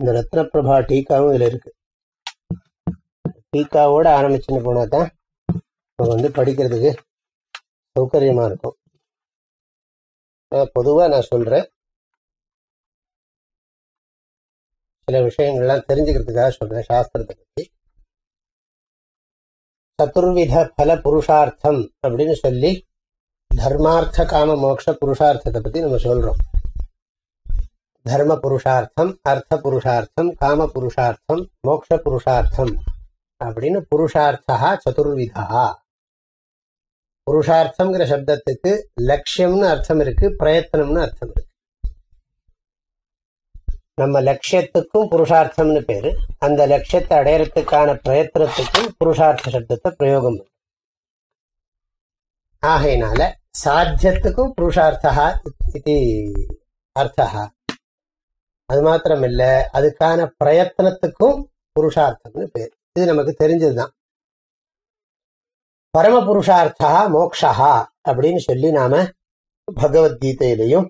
இந்த ரத்னபிரபா டீக்காவும் இதுல இருக்கு. டீக்காவோட ஆரம்பிச்சுன்னு போனா தான் நம்ம வந்து படிக்கிறதுக்கு சௌகரியமா இருக்கும். பொதுவாக நான் சொல்கிறேன் சில விஷயங்கள்லாம் தெரிஞ்சுக்கிறதுக்காக சொல்றேன் சாஸ்திரத்தை பத்தி. சதுர்வித பல புருஷார்த்தம் அப்படின்னு சொல்லி தர்மார்த்த காம மோட்ச புருஷார்த்தத்தை பத்தி நம்ம சொல்றோம். தர்ம புருஷார்த்தம் அர்த்த புருஷார்த்தம் காம புருஷார்த்தம் மோக்ஷ புருஷார்த்தம் அப்படின்னு புருஷார்த்தா சதுர்விதா. புருஷார்த்தம்ங்கிற சப்தத்துக்கு லட்சியம்னு அர்த்தம் இருக்கு பிரயத்தனம்னு அர்த்தம் இருக்கு. நம்ம லட்சியத்துக்கும் புருஷார்த்தம்னு பேரு. அந்த லட்சியத்தை அடையறதுக்கான பிரயத்தனத்துக்கும் புருஷார்த்த சப்தத்தை பிரயோகம் ஆகையினால சாத்தியத்துக்கும் புருஷார்த்தா இது அர்த்தா. அது மாத்திரமில்ல அதுக்கான பிரயத்தனத்துக்கும் புருஷார்த்தம்னு பேர். இது நமக்கு தெரிஞ்சதுதான். பரம புருஷார்த்தா மோக்ஷா அப்படின்னு சொல்லி நாம பகவத்கீதையிலையும்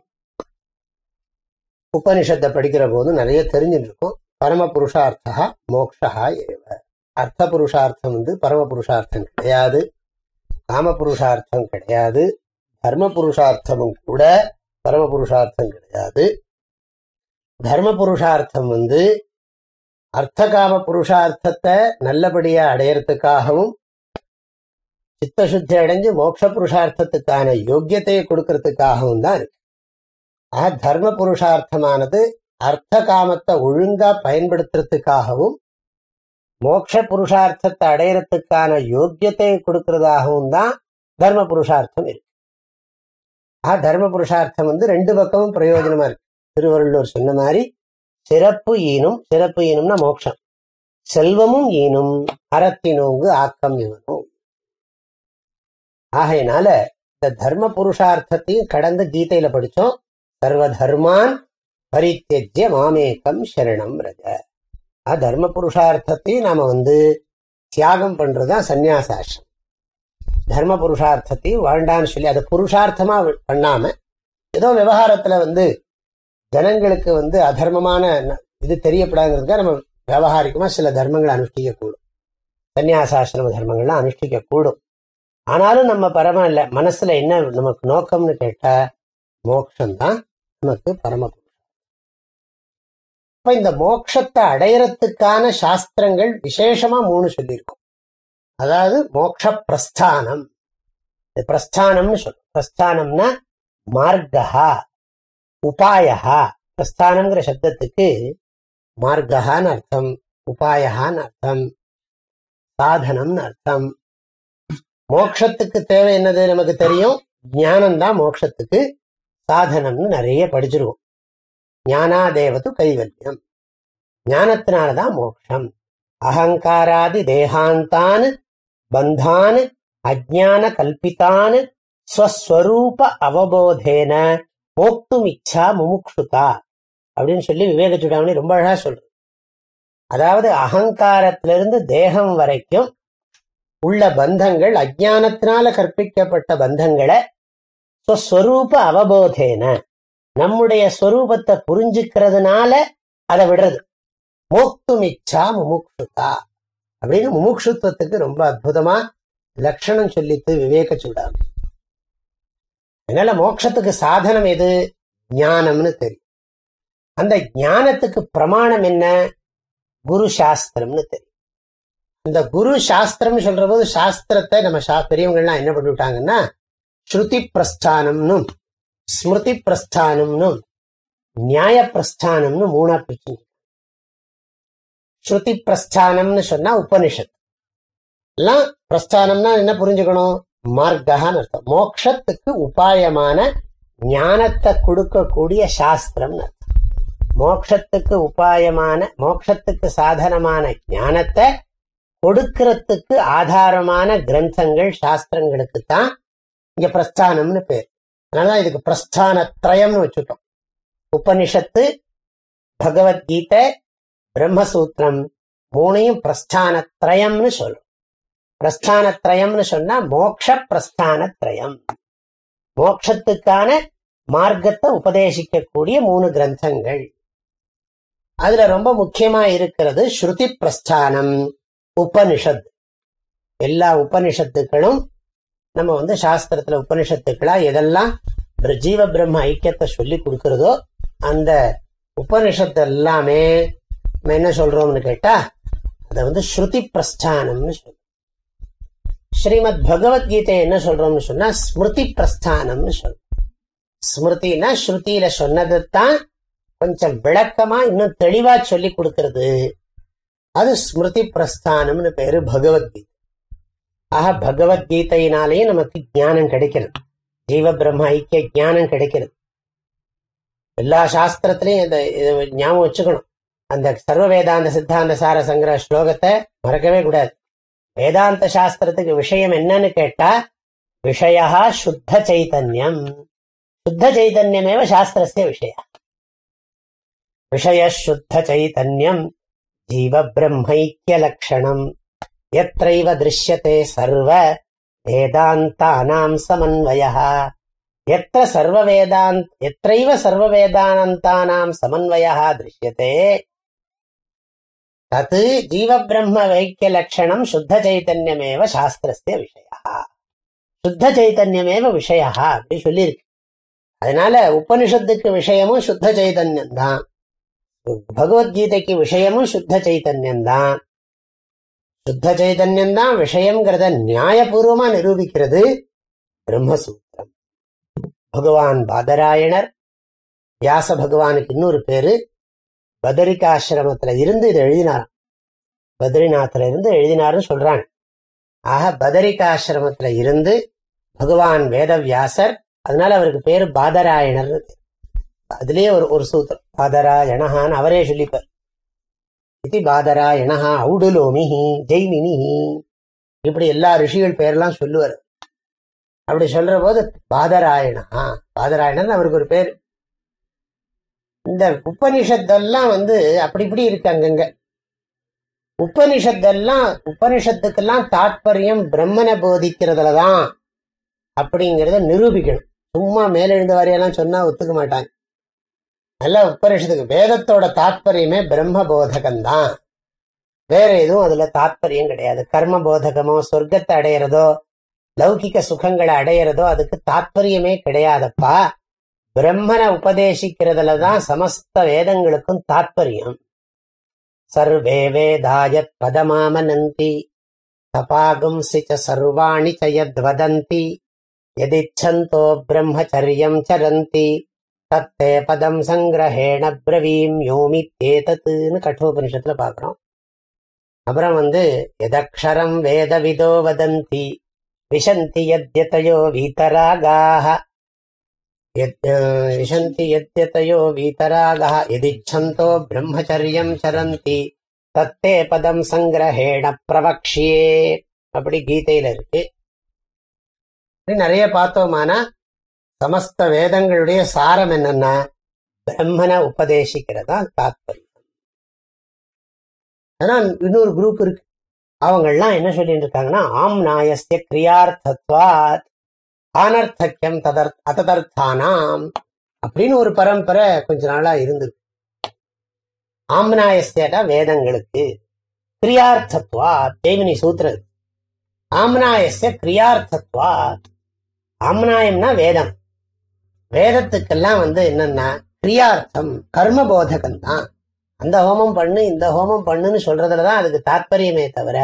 உபனிஷத்தை படிக்கிற போது நிறைய தெரிஞ்சுட்டு இருக்கோம் பரம புருஷார்த்தா மோக்ஷா ஏவ. அர்த்த புருஷார்த்தம் வந்து பரம புருஷார்த்தம் கிடையாது. காம புருஷார்த்தம் கிடையாது. தர்ம புருஷார்த்தமும் கூட பரம புருஷார்த்தம் கிடையாது. தர்ம புருஷார்த்தம் வந்து அர்த்தகாம புருஷார்த்தத்தை நல்லபடியா அடையறதுக்காகவும் சித்தசுத்தி அடைஞ்சு மோட்ச புருஷார்த்தத்துக்கான யோக்கியத்தையை கொடுக்கறதுக்காகவும் தான் இருக்கு. ஆக தர்ம புருஷார்த்தமானது அர்த்த காமத்தை ஒழுங்கா பயன்படுத்துறதுக்காகவும் மோட்ச புருஷார்த்தத்தை அடையறதுக்கான யோக்கியத்தையை கொடுக்கறதாகவும் தான் தர்ம புருஷார்த்தம் இருக்கு. ஆ தர்ம புருஷார்த்தம் வந்து ரெண்டு பக்கமும் பிரயோஜனமா இருக்கு. திருவள்ளுவர் சொன்ன மாதிரி சிறப்பு ஈனும் சிறப்பு ஈனும்னா மோட்சம். செல்வமும் ஈனும் அறத்தினோங்கு ஆக்கம் இவனும். ஆகையினால இந்த தர்ம புருஷார்த்தத்தையும் கடந்து கீதையில படிச்சோம். சர்வ தர்மான் பரித்தியஜ்ய மாமேகம் சரணம் ரஜ. ஆ, தர்ம புருஷார்த்தத்தையும் நாம வந்து தியாகம் பண்றதுதான் சந்நியாசாசிரம் தர்ம புருஷார்த்தத்தையும் வாழ்ண்டான்னு சொல்லி அதை புருஷார்த்தமா பண்ணாம ஏதோ விவகாரத்துல வந்து ஜனங்களுக்கு வந்து அதர்மமான இது தெரியப்படாதுங்கிறதுக்காக நம்ம விவகாரிக்கமா சில தர்மங்களை அனுஷ்டிக்க கூடும் தர்மங்கள்லாம் அனுஷ்டிக்க கூடும் ஆனாலும் நம்ம பரம இல்ல மனசுல என்ன நமக்கு நோக்கம்னு கேட்டால் மோட்சம்தான் நமக்கு பரம புருஷம் இந்த மோட்சத்தை அடையறதுக்கான சாஸ்திரங்கள் விசேஷமா மூணு சொல்லியிருக்கோம். அதாவது மோட்ச பிரஸ்தானம் பிரஸ்தானம்னு சொல்லும் பிரஸ்தானம்னா மார்கா உபாயகா பிரஸ்தானம்ங்கிற சப்தத்துக்கு மார்கான்னு அர்த்தம் உபாயகான்னு அர்த்தம் சாதனம்னு அர்த்தம். மோக்ஷத்துக்கு தேவை என்னது நமக்கு தெரியும்? ஞானம்தான் மோக்ஷத்துக்கு சாதனம்னு நிறைய படிச்சிருவோம். ஞானாதேவது கைவல்யம். ஞானத்தினாலதான் மோட்சம் அகங்காராதி தேகாந்தான் பந்தான் அஜான கல்பித்தான் ஸ்வஸ்வரூப அவபோதேன. போக்தும் இச்சா முமுக்ஷுதா அப்படின்னு சொல்லி விவேக சுடாமணி ரொம்ப அழகா சொல்றது அதாவது அகங்காரத்திலிருந்து தேகம் வரைக்கும் உள்ள பந்தங்கள் அஜானத்தினால கற்பிக்கப்பட்ட பந்தங்களை ஸ்வஸ்வரூப அவபோதேன. நம்முடைய ஸ்வரூபத்தை புரிஞ்சுக்கிறதுனால அதை விடுறது. மோக்தும் இச்சா முமுக்ஷுதா அப்படின்னு முமுக்ஷுத்வத்துக்கு ரொம்ப அற்புதமா லட்சணம் சொல்லித்து விவேக சூடாமி அதனால மோட்சத்துக்கு சாதனம் எது? ஞானம்னு தெரியும். அந்த ஞானத்துக்கு பிரமாணம் என்ன? குரு சாஸ்திரம்னு தெரியும். இந்த குரு சாஸ்திரம் சொல்ற போது சாஸ்திரத்தை நம்ம சா பெரியவங்கள்லாம் என்ன பண்ணிவிட்டாங்கன்னா ஸ்ருதி பிரஸ்தானம்னும் ஸ்மிருதி பிரஸ்தானம்னும் நியாய பிரஸ்தானம்னு மூணா பிரிச்சு. ஸ்ருதி பிரஸ்தானம்னு சொன்னா உபனிஷத். எல்லாம் பிரஸ்தானம்னா என்ன புரிஞ்சுக்கணும்? மார்க்கான்னு அர்த்தம் மோக்ஷத்துக்கு உபாயமான ஞானத்தை கொடுக்கக்கூடிய சாஸ்திரம்னு அர்த்தம். மோக்ஷத்துக்கு உபாயமான மோக்ஷத்துக்கு சாதனமான ஞானத்தை கொடுக்கறதுக்கு ஆதாரமான கிரந்தங்கள் சாஸ்திரங்களுக்கு தான் இங்க பிரஸ்தானம்னு பேர். அதனாலதான் இதுக்கு பிரஸ்தான திரயம்னு வச்சுட்டோம். உபனிஷத்து பகவத்கீதை பிரம்மசூத்திரம் மூணையும் பிரஸ்தான திரயம்னு சொல்லும் பிரஸ்தானத்ரயம்னு சொன்னா மோக்ஷ பிரஸ்தானத்ரயம் மோக்ஷத்துக்கான மார்க்கத்தை உபதேசிக்கக்கூடிய மூணு கிரந்தங்கள். அதுல ரொம்ப முக்கியமா இருக்கிறது ஸ்ருதி பிரஸ்தானம் உபனிஷத். எல்லா உபனிஷத்துக்களும் நம்ம வந்து சாஸ்திரத்துல உபனிஷத்துக்களா எதெல்லாம் ஜீவ பிரம்ம ஐக்கியத்தை சொல்லி கொடுக்கிறதோ அந்த உபனிஷத்து எல்லாமே நம்ம என்ன சொல்றோம்னு கேட்டா அதை வந்து ஸ்ருதி பிரஸ்தானம்னு சொல்றோம். ஸ்ரீமத் பகவத்கீதை என்ன சொல்றோம்னு சொன்னா ஸ்மிருதி பிரஸ்தானம்னு சொல்றோம். ஸ்மிருதினா ஸ்ருதியில சொன்னதைத்தான் கொஞ்சம் விளக்கமா இன்னும் தெளிவா சொல்லி கொடுக்கறது. அது ஸ்மிருதி பிரஸ்தானம்னு பேரு பகவத்கீதை. ஆக பகவத்கீதையினாலேயே நமக்கு ஞானம் கிடைக்கிறது. ஜீவ பிரம்ம ஐக்கிய ஞானம் கிடைக்கிறது. எல்லா சாஸ்திரத்திலையும் இதை ஞாபகம் வச்சுக்கணும். அந்த சர்வ வேதாந்த சித்தாந்த சார சங்கிரக ஸ்லோகத்தை மறக்கவே கூடாது. வேதாந்த சாஸ்திரத்துக்கு விஷயம் என்னன்னு கேட்டா விஷயா சுத்த சைதன்யம். சுத்த சைதன்யமேவ சாஸ்திரஸ்ய விஷய விஷய சுத்த சைதன்யம் ஜீவ பிரம்மைக்கிய லட்சணம் எத்தைவ திருஷ்யத்தை சர்வ வேதாந்தானாம் சமன்வயः எத்த சர்வ வேதாந்த் எத்தைவ சர்வ வேதாந்தானாம் சமன்வயः திருஷ்யத்தை தத்து ஜீவபிரம்ம வைக்கிய லட்சணம் சுத்த சைத்தன்யமேவ சாஸ்திரஸ்திய விஷயா சுத்த சைத்தன்யமேவ விஷயா அப்படி சொல்லியிருக்கு அதனால உபனிஷத்துக்கு விஷயமும் சுத்த சைதன்யம் தான். பகவத்கீதைக்கு விஷயமும் சுத்த சைதன்யம் தான். சுத்த சைதன்யம் தான் விஷயம்ங்கிறத நியாயபூர்வமா நிரூபிக்கிறது பிரம்மசூத்திரம் பகவான் பாதராயணர் வியாச பகவானுக்கு இன்னொரு பேரு பதரிகாசிரமத்துல இருந்து இதை எழுதினாராம். பத்ரிநாத்ல இருந்து எழுதினாருன்னு சொல்றாங்க. ஆக பதரிகாசிரமத்துல இருந்து பகவான் வேதவியாசர் அதனால அவருக்கு பேரு பாதராயணர். அதுலயே ஒரு ஒரு சூத்திரம். பாதராயணஹான்னு அவரே சொல்லிப்பார். இது பாதராயணஹா ஔடுலோமிஹி ஜெய்மினிஹி. இப்படி எல்லா ரிஷிகள் பேர்லாம் சொல்லுவார். அப்படி சொல்ற போது பாதராயணா பாதராயணன் அவருக்கு ஒரு பேர். இந்த உபனிஷத்தெல்லாம் வந்து அப்படி இப்படி இருக்கு அங்கங்க. உபனிஷத்தெல்லாம் உபனிஷத்துக்கெல்லாம் தாற்பயம் பிரம்மனை போதிக்கிறதுல தான் அப்படிங்கிறத நிரூபிக்கணும். சும்மா மேலெழுந்த வாரியெல்லாம் சொன்னா ஒத்துக்க மாட்டாங்க. நல்ல உபனிஷத்துக்கு வேதத்தோட தாற்பயமே பிரம்ம போதகம்தான். வேற எதுவும் அதுல தாற்பயம் கிடையாது. கர்ம போதகமோ சொர்க்கத்தை அடையிறதோ லௌகிக சுகங்களை அடையிறதோ அதுக்கு தாற்பயமே கிடையாதப்பா. பிரம்மனை உபதேசிக்கிறதுல தான் சமஸ்த வேதங்களுக்கும் தாத்பரியம். சர்வே வேதாயத் பதமாமனந்தி தபாகும்சி ச சர்வாணி ச யத்வதந்தி யதிச்சந்தோ பிரம்மச்சரியம் சரந்தி தத்தே பதம் சங்கிரஹேண பிரவீம் யோமி தேதத்துன்னு கட்டோபனிஷத்துல பாக்குறோம் அப்புறம் வந்து எதக்ஷரம் வேதவிதோ வதந்தி விசந்தி யத்யதயோ வீதராகாக विशन्ति यद्यतयो वीतरागः यदिच्छन्तो ब्रह्मचर्यं चरन्ति தத்தே பதம் சங்கிரஹேண பிரவக்ஷியே அப்படி கீதையில இருக்கு இப்படி நிறைய பார்த்தோமானா சமஸ்த வேதங்களுடைய சாரம் என்னன்னா பிரம்மனை உபதேசிக்கிறதா தாத்பரியம் ஆனா இன்னொரு குரூப் இருக்கு அவங்கெல்லாம் என்ன சொல்லிட்டு இருக்காங்கன்னா ஆம் நாயஸ்ய கிரியார்த்தத்வாத் அனர்த்தக்கியம் ததர் அததர்த்தானாம் அப்படின்னு ஒரு பரம்பரை கொஞ்ச நாளா இருந்திருக்கு ஆம்னாயஸ்தேட்டா வேதங்களுக்கு கிரியார்த்தத்வா தேவினி சூத்திரம் ஆம்னாயஸ்ய கிரியார்த்தத்வா ஆம்னாயம்னா வேதம். வேதத்துக்கெல்லாம் வந்து என்னன்னா கிரியார்த்தம் கர்ம போதகம் தான் அந்த ஹோமம் பண்ணு இந்த ஹோமம் பண்ணுன்னு சொல்றதுலதான் அதுக்கு தாத்பரியமே தவிர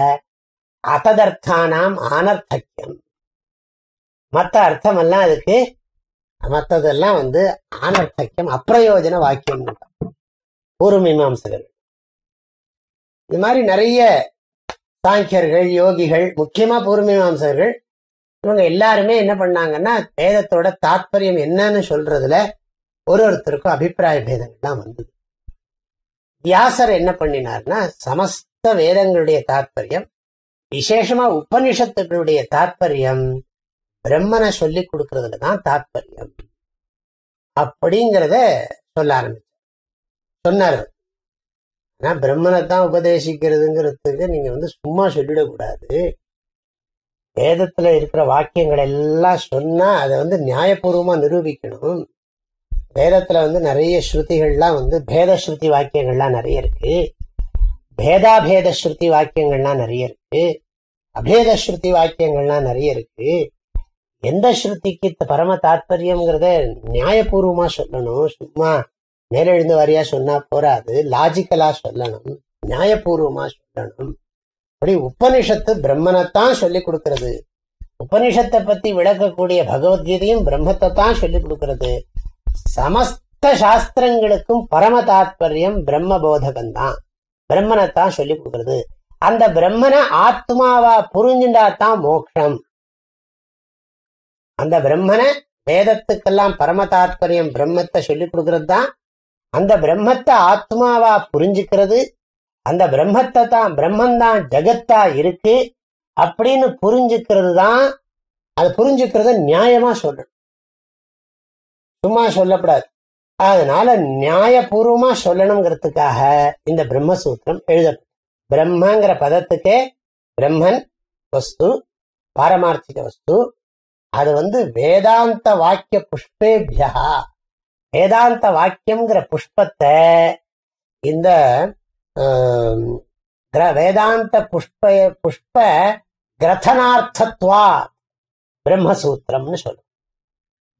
அததர்த்தானாம் ஆனர்த்தக்கியம் மற்ற அர்த்தமெல்லாம் அதுக்கு மற்றதெல்லாம் வந்து ஆனர்த்தக்கியம் அப்பிரயோஜன வாக்கியம். ஒரு மீமாம்சகர்கள் இது மாதிரி நிறைய சாங்கியர்கள் யோகிகள் முக்கியமா பூர்வீமாம்சகர்கள் இவங்க எல்லாருமே என்ன பண்ணாங்கன்னா வேதத்தோட தாத்பரியம் என்னன்னு சொல்றதுல ஒரு ஒருத்தருக்கும் அபிப்பிராய பேதங்கள்லாம் வந்தது. வியாசர் என்ன பண்ணினார்னா சமஸ்த வேதங்களுடைய தாத்பரியம் விசேஷமா உபனிஷத்துகளுடைய தாத்பரியம் பிரம்மனை சொல்லி கொடுக்கறதுல தான் தாத்பரியம். அப்படிங்கிறத சொல்ல ஆரம்பிச்சார். சொன்னார். ஆனா பிரம்மனை தான் உபதேசிக்கிறதுங்கிறதுக்கு நீங்க வந்து சும்மா சொல்லிடக்கூடாது. வேதத்துல இருக்கிற வாக்கியங்கள் எல்லாம் சொன்னா அதை வந்து நியாயபூர்வமா நிரூபிக்கணும். வேதத்துல வந்து நிறைய ஸ்ருதிகள்லாம் வந்து பேத ஸ்ருதி வாக்கியங்கள்லாம் நிறைய இருக்கு. பேதாபேத ஸ்ருதி வாக்கியங்கள்லாம் நிறைய இருக்கு. அபேத ஸ்ருதி வாக்கியங்கள்லாம் நிறைய இருக்கு. எந்த ஸ்ருதிக்கு பரம தாத்பரியம்ங்கிறத நியாயபூர்வமா சொல்லணும். சும்மா மேலெழுந்து வாரியா சொன்னா போராது லாஜிக்கலா சொல்லணும். நியாயபூர்வமா சொல்லணும். அப்படி உபனிஷத்து பிரம்மனைத்தான் சொல்லி கொடுக்கிறது. உபனிஷத்தை பத்தி விளக்கக்கூடிய பகவத்கீதையும் பிரம்மத்தை தான் சொல்லி கொடுக்கறது. சமஸ்த சாஸ்திரங்களுக்கும் பரம தாத்பரியம் பிரம்ம போதகம் தான் பிரம்மனைத்தான் சொல்லி கொடுக்கறது. அந்த பிரம்மனை ஆத்மாவா புரிஞ்சுண்டா தான் மோட்சம் அந்த பிரம்மனை வேதத்துக்கெல்லாம் பரம தாத்பரியம் பிரம்மத்தை சொல்லி கொடுக்கறது தான் அந்த பிரம்மத்தை ஆத்மாவா புரிஞ்சுக்கிறது. அந்த பிரம்மத்தை தான் பிரம்மந்தான் ஜெகத்தா இருக்கு அப்படின்னு புரிஞ்சுக்கிறது தான் அது புரிஞ்சுக்கிறத நியாயமா சொல்லணும் சும்மா சொல்லக்கூடாது அதனால நியாயபூர்வமா சொல்லணுங்கிறதுக்காக இந்த பிரம்மசூத்திரம் எழுதப்படும் பிரம்மங்கிற பதத்துக்கே பிரம்மன் வஸ்து பாரமார்த்திக வஸ்து அது வந்து வேதாந்த வாக்கிய புஷ்பேபியா. வேதாந்த வாக்கியம்ங்கிற புஷ்பத்தை இந்த கிர- வேதாந்த புஷ்ப புஷ்ப கிரதனார்த்தத்வா பிரம்மசூத்திரம்னு சொல்லும்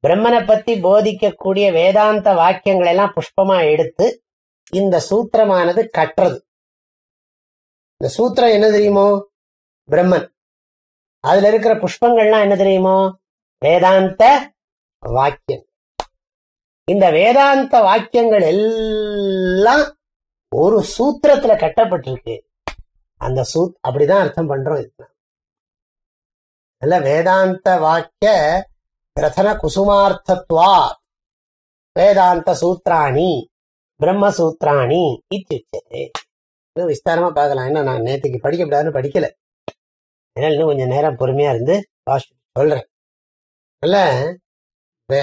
பிரம்மனை பத்தி போதிக்கக்கூடிய வேதாந்த வாக்கியங்களை எல்லாம் புஷ்பமா எடுத்து இந்த சூத்திரமானது கட்டுறது இந்த சூத்திரம் என்ன தெரியுமோ? பிரம்மன். அதுல இருக்கிற புஷ்பங்கள்லாம் என்ன தெரியுமோ? வேதாந்த வாக்கியம். இந்த வேதாந்த வாக்கியங்கள் எல்லாம் ஒரு சூத்திரத்துல கட்டப்பட்டிருக்கு. அந்த சூ அப்படிதான் அர்த்தம் பண்றோம் இதுக்கு வேதாந்த வாக்கிய கிரதன குசுமார்த்தத்வா வேதாந்த சூத்ராணி பிரம்மசூத்ராணி இத்தியுச்சது இன்னும் விஸ்தாரமா பார்க்கலாம். என்ன நான் நேற்றுக்கு படிக்கப்படாதுன்னு படிக்கல. அதனால இன்னும் கொஞ்சம் நேரம் பொறுமையா இருந்து வாஷ் சொல்றேன். அதனால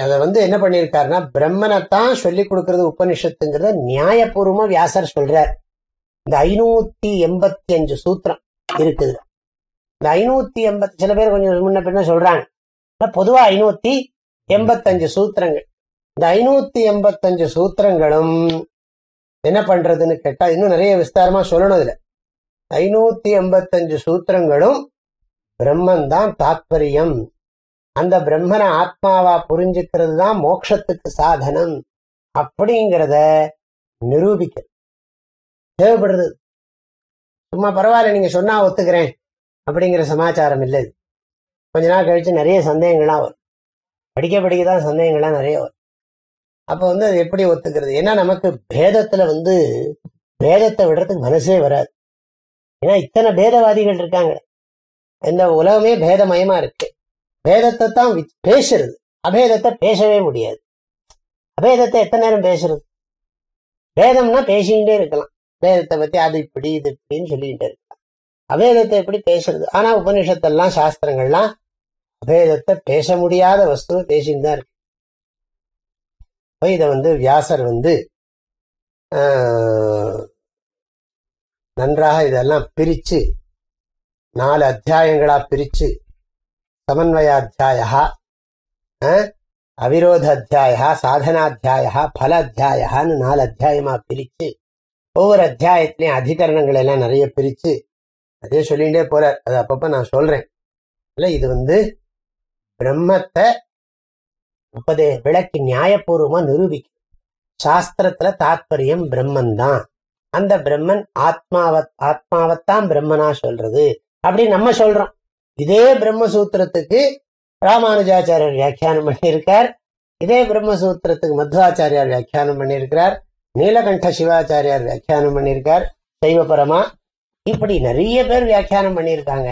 அதை வந்து என்ன பண்ணியிருக்காருன்னா பிரம்மனைத்தான் சொல்லி கொடுக்கறது உபனிஷத்துங்கிறத நியாயபூர்வமா வியாசர் சொல்றார். இந்த ஐநூத்தி எண்பத்தி அஞ்சு சூத்திரம் இருக்குது. இந்த ஐநூத்தி எண்பத்தி சில பேர் கொஞ்சம் முன்ன பின்ன சொல்றாங்க. பொதுவா ஐநூத்தி எண்பத்தஞ்சு சூத்திரங்கள். இந்த ஐநூத்தி எண்பத்தஞ்சு சூத்திரங்களும் என்ன பண்றதுன்னு கேட்டா இன்னும் நிறைய விஸ்தாரமா சொல்லணும் இதுல ஐநூத்தி எண்பத்தஞ்சு சூத்திரங்களும் பிரம்மன் தான் தாத்பரியம். அந்த பிரம்மனை ஆத்மாவா புரிஞ்சுக்கிறது தான் மோட்சத்துக்கு சாதனம். அப்படிங்கிறத நிரூபிக்க. தேவைப்படுறது. சும்மா பரவாயில்ல நீங்க சொன்னா ஒத்துக்கிறேன் அப்படிங்கிற சமாச்சாரம் இல்லை இது. கொஞ்ச நாள் கழிச்சு நிறைய சந்தேகங்கள்லாம் வரும். படிக்க படிக்க தான் சந்தேகங்கள்லாம் நிறைய வரும். அப்போ வந்து அது எப்படி ஒத்துக்கிறது? ஏன்னா நமக்கு பேதத்துல வந்து பேதத்தை விடுறதுக்கு மனசே வராது. ஏன்னா இத்தனை பேதவாதிகள் இருக்காங்க. இந்த உலகமே பேதமயமா இருக்கு. வேதத்தை தான் பேசுறது. அபேதத்தை பேசவே முடியாது. அபேதத்தை எத்தனை நேரம் பேசுறது? பேதம்னா பேசிக்கிட்டே இருக்கலாம். பேதத்தை பத்தி அது இப்படி இது இப்படின்னு சொல்லிக்கிட்டே இருக்கலாம். அபேதத்தை எப்படி பேசுறது? ஆனா உபனிஷத்தெல்லாம் சாஸ்திரங்கள்லாம் அபேதத்தை பேச முடியாத வஸ்துவை பேசிட்டு தான் இருக்கு. இதை வந்து வியாசர் வந்து ஆஹ், நன்றாக இதெல்லாம் பிரிச்சு நாலு அத்தியாயங்களா பிரிச்சு சமன்வயாத்தியாய அவிரோத அத்தியாய சாதனாத்தியாய பல அத்தியாயன்னு நாலு அத்தியாயமா பிரிச்சு ஒவ்வொரு அத்தியாயத்திலையும் அதிகரணங்கள் எல்லாம் நிறைய பிரிச்சு அதே சொல்லிகிட்டே போறார் அது அப்பப்ப நான் சொல்றேன் இல்ல இது வந்து பிரம்மத்தை உபதே விளக்கி நியாயபூர்வமா நிரூபிக்கும் சாஸ்திரத்துல தாத்பரியம் பிரம்மன் தான் அந்த பிரம்மன் ஆத்மாவ ஆத்மாவத்தான் பிரம்மனா சொல்றது அப்படி நம்ம சொல்றோம் இதே பிரம்மசூத்திரத்துக்கு ராமானுஜாச்சாரியர் வியாக்கியானம் பண்ணியிருக்கார். இதே பிரம்மசூத்திரத்துக்கு மத்வாச்சாரியார் வியாக்கியானம் பண்ணியிருக்கிறார். நீலகண்ட சிவாச்சாரியார் வியாக்கியானம் பண்ணியிருக்கார். சைவபரமா. இப்படி நிறைய பேர் வியாக்கியானம் பண்ணியிருக்காங்க.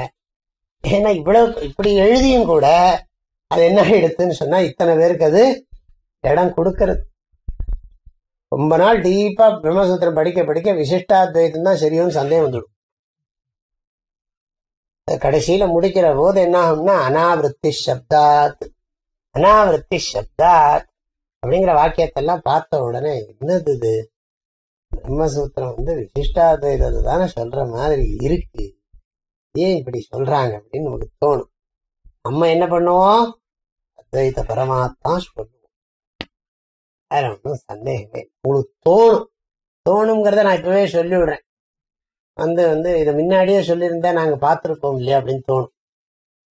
ஏன்னா இவ்வளவு இப்படி எழுதியும் கூட அது என்ன எடுத்துன்னு சொன்னா இத்தனை பேருக்கு அது இடம் கொடுக்கறது. ரொம்ப நாள் டீப்பா பிரம்மசூத்திரம் படிக்க படிக்க விசிஷ்டாத்வைத்தம் தான் சரியும் சந்தேகம் வந்துடும். கடைசியில முடிக்கிற போது என்ன ஆகும்னா அனாவிருத்தி சப்தாத் அனாவிருத்தி சப்தாத் அப்படிங்கிற வாக்கியத்தெல்லாம் பார்த்த உடனே என்னது இது? பிரம்மசூத்திரம் வந்து விசிஷ்டாத்வைதத்தை தானே சொல்ற மாதிரி இருக்கு. ஏன் இப்படி சொல்றாங்க? அப்படின்னு நமக்கு தோணும். நம்ம என்ன பண்ணுவோம்? அத்வைத பரமாத்மா சொல்லுவோம். வேற ஒன்றும் சந்தேகமே உங்களுக்கு தோணும். தோணுங்கிறத நான் இப்பவே சொல்லி விடுறேன் வந்து வந்து இதை முன்னாடியே சொல்லியிருந்தா நாங்க பார்த்துருப்போம் இல்லையா அப்படின்னு தோணும்.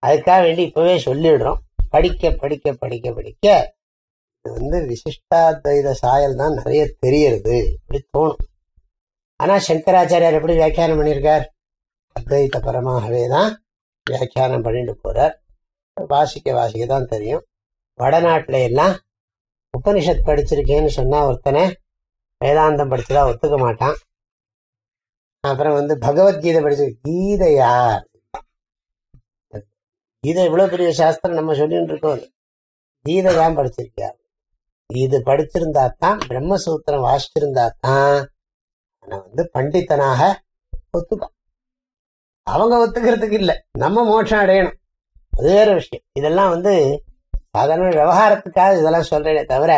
அதுக்காக வேண்டி இப்பவே சொல்லிடுறோம். படிக்க படிக்க படிக்க படிக்க. இது வந்து விசிஷ்டாத்வைத சாயல் தான் நிறைய தெரியறது இப்படி தோணும். ஆனா சங்கராச்சாரியார் எப்படி வியாக்கியானம் பண்ணியிருக்கார்? அத்வைத பரமாகவே தான் வியாக்கியானம் பண்ணிட்டு போறார். வாசிக்க வாசிக்க தான் தெரியும். வடநாட்டில் எல்லாம் உபனிஷத் படிச்சிருக்கேன்னு சொன்னால் ஒருத்தனை வேதாந்தம் படிச்சதா ஒத்துக்க மாட்டான். அப்புறம் வந்து பகவத்கீதை படிச்சு கீதையா கீதை இவ்வளவு பெரிய சாஸ்திரம் நம்ம சொல்லிட்டு இருக்கோம். கீதை தான் படிச்சிருக்கியா இது படிச்சிருந்தா தான் பிரம்மசூத்திரம் வாசிச்சிருந்தா தான் நான் வந்து பண்டித்தனாக ஒத்துப்பான். அவங்க ஒத்துக்கிறதுக்கு இல்லை. நம்ம மோட்சம் அடையணும். அது வேற விஷயம். இதெல்லாம் வந்து சாதாரண விவகாரத்துக்காக இதெல்லாம் சொல்றேனே தவிர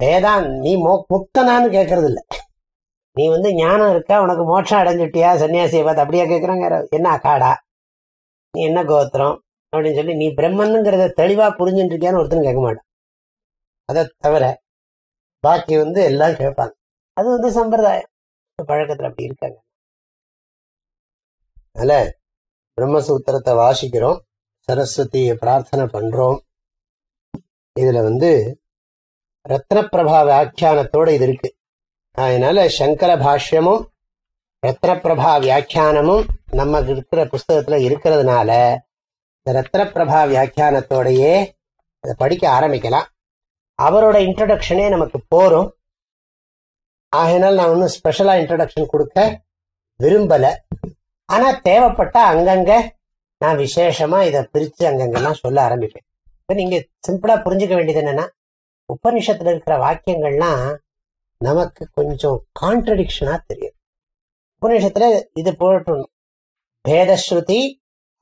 வேதான் நீ மோ முக்தனான்னு கேட்கறது இல்ல நீ வந்து ஞானம் இருக்கா? உனக்கு மோட்சம் அடைஞ்சுட்டியா? சன்னியாசியை பார்த்து அப்படியா கேட்கறாங்க என்ன அக்காடா? நீ என்ன கோத்திரம்? அப்படின்னு சொல்லி நீ பிரம்மனுங்கிறத தெளிவா புரிஞ்சுட்டு இருக்கியான்னு ஒருத்தரும் கேட்க மாட்டான். அதை தவிர பாக்கி வந்து எல்லாம் கேட்பாங்க. அது வந்து சம்பிரதாயம். பழக்கத்தில் பழக்கத்துல அப்படி இருக்காங்க. அதனால பிரம்மசூத்திரத்தை வாசிக்கிறோம். சரஸ்வதியை பிரார்த்தனை பண்றோம். இதுல வந்து ரத்னப்பிரபா வியாக்கியானத்தோட இது இருக்கு. அதனால சங்கர பாஷ்யமும் ரத்னப்பிரபா வியாக்கியானமும் நம்ம இருக்கிற புஸ்தகத்துல இருக்கிறதுனால இந்த ரத்னப்பிரபா வியாக்கியானத்தோடயே அதை படிக்க ஆரம்பிக்கலாம். அவரோட இன்ட்ரடக்ஷனே நமக்கு போரும் ஆகினால் நான் ஒன்றும் ஸ்பெஷலா இன்ட்ரடக்ஷன் கொடுக்க விரும்பல. ஆனா தேவைப்பட்டா அங்கங்க நான் விசேஷமா இதை பிரிச்சு அங்கங்கெல்லாம் சொல்ல ஆரம்பிப்பேன். இப்ப நீங்க சிம்பிளா புரிஞ்சுக்க வேண்டியது என்னன்னா உபனிஷத்துல இருக்கிற வாக்கியங்கள்லாம் நமக்கு கொஞ்சம் கான்ட்ரடிக்ஷனா தெரியும். உபநிஷத்துல இது போட்டணும் பேதஸ்ருதி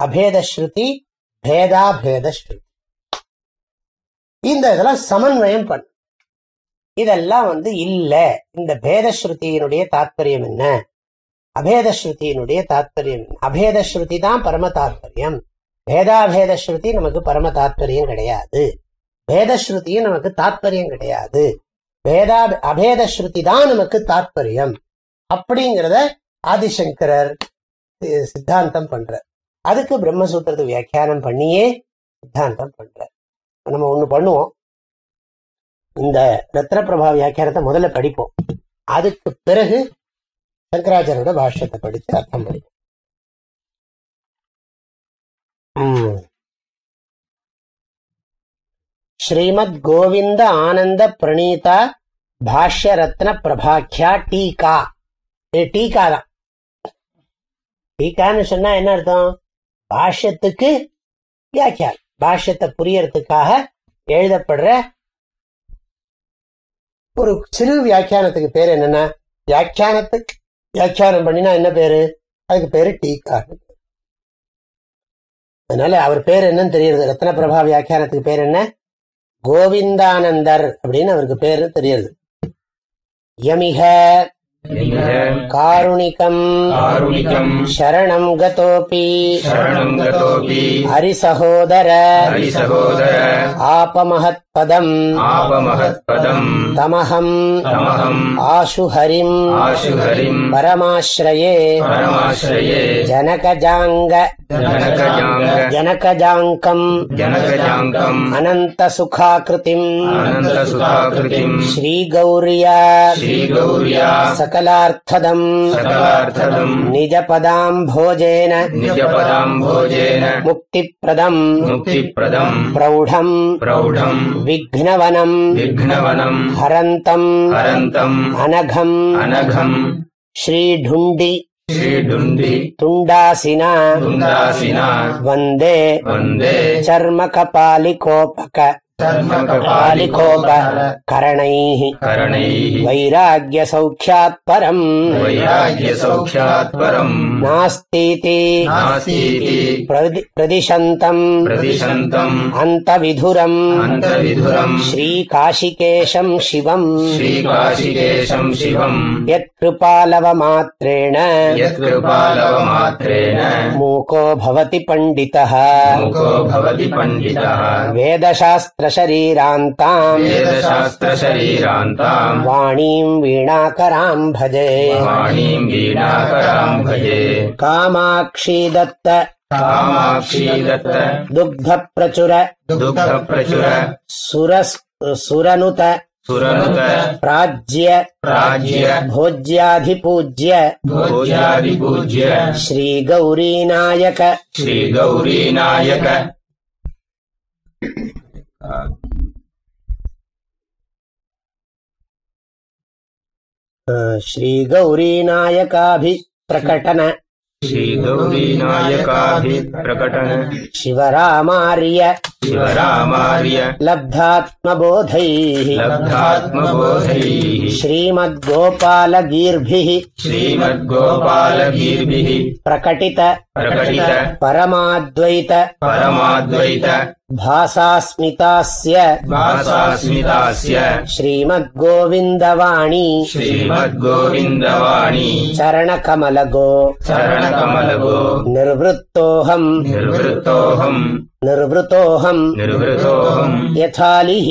அபேதஸ்ருதி பேதாபேதஸ்ருதி. இந்த இதெல்லாம் சமன்வயம் பண்ணு. இதெல்லாம் வந்து இல்ல. இந்த பேதஸ்ருதியினுடைய தாத்பரியம் என்ன? அபேதஸ்ருதியினுடைய தாத்பரியம். என்ன அபேதஸ்ருதி தான் பரம தாத்பரியம். பேதாபேதஸ்ருதி நமக்கு பரம தாத்பரியம் கிடையாது. பேதஸ்ருதியும் நமக்கு தாத்பரியம் கிடையாது. பேதா அபேத ஸ்ருதி தான் நமக்கு தாற்பயம். அப்படிங்கிறத ஆதிசங்கரர் சித்தாந்தம் பண்றார். அதுக்கு பிரம்மசூத்திரத்தை வியாக்கியானம் பண்ணியே சித்தாந்தம் பண்றார். நம்ம ஒண்ணு பண்ணுவோம். இந்த ரத்னபிரபா வியாக்கியானத்தை முதல்ல படிப்போம். அதுக்கு பிறகு சங்கராச்சாரியோட பாஷ்யத்தை படிச்சு அர்த்தம் படிப்போம் ஸ்ரீமத் கோவிந்த ஆனந்த பிரணீதா பாஷ்ய ரத்ன பிரபாக்கியா டீகா. இது டீகா தான். டீகான்னு சொன்னா என்ன அர்த்தம்? பாஷ்யத்துக்கு வியாக்கியா பாஷ்யத்தை புரியறதுக்காக எழுதப்படுற ஒரு சிறு வியாக்கியானத்துக்கு பேர் என்னன்னா வியாக்கியானத்துக்கு வியாக்கியானம் பண்ணினா என்ன பேரு? அதுக்கு பேரு டீகா. அதனால அவர் பேர் என்னன்னு தெரியுது ரத்ன பிரபா வியாக்கியானத்துக்கு பேர் என்ன? கோவிந்தானந்தர் அப்படின்னு அவருக்கு பேரு தெரியுது. யமிக காருணிகம் காருணிகம் சரணம் கதோபி சரணம் கதோபி ஹரிசகோதர ஹரிசகோதர ஆபமஹத்பதம் ஆபமஹத்பதம் தமஹம் தமஹம் ஆசு ஹரிம் ஆசு ஹரிம் பரமாஸ்ரயே பரமாஸ்ரயே ஜனகஜாங்க ஜனகஜாங்க ஜனகஜாங்கம் ஜனகஜாங்கம் அனந்த சுகாகிருதிம் அனந்த சுதாகிருதிம் सकलार्थदम् सकलार्थदम् निजपदाम्भोजेन निजपदाम्भोजेन मुक्तिप्रदम् मुक्तिप्रदम् प्रौढम् प्रौढम् विघ्नवनम् विघ्नवनम् हरन्तम् हरन्तम् अनघम् अनघम् श्रीढुण्डि श्रीडुण्डि तुण्डासिना तुण्डासिना वन्दे वन्दे चर्मकपालिकोपक करणैः वैराग्यसौख्यात् परम् वैराग्यसौख्यात् परम् नास्तीति प्रदिशन्तम् प्रदिशन्तम् अन्तविधुरम् अन्तविधुरम् श्रीकाशिकेशम् शिवम् श्रीकाशिकेशम् शिवम् यत्कृपालवमात्रेण यत्कृपालवमात्रेण मूको भवति पण्डितः मूको भवति पण्डितः वेदशास्त्र वेदशास्त्रशरीरान्ताम्। वेदशास्त्रशरीरान्ताम्। वाणीम् वीणाकराम् भजे। वाणीम् वीणाकराम् भजे। कामाक्षी दत्त। कामाक्षी दत्त। दुग्धप्रचुर। सुरस् सुरनुत। सुरनुत। प्राज्य। प्राज्य। भोज्याधिपूज्य। भोज्यादिपूज्य श्रीगौरीनायक। श्रीगौरीनायक श्रीगौरीनायकाभिप्रकटन श्रीगौरीनायकाभिप्रकटन शिवरामार्य लब्धात्मबोधैः लब्धात्मबोधैः श्रीमद्गोपालगीर्भिः श्रीमद्गोपालगीर्भिः प्रकटित प्रकटित परमाद्वैत। परमाद्वैत। भासास्मितास्य। भासास्मितास्य। श्रीमद्गोविन्दवाणी। श्रीमद्गोविन्दवाणी। चरणकमलगो। चरणकमलगो। निर्वृत्तोऽहम्। निर्वृतोऽहम् निर्वृतोऽहम्। निर्वृतोऽहम्। यथालिः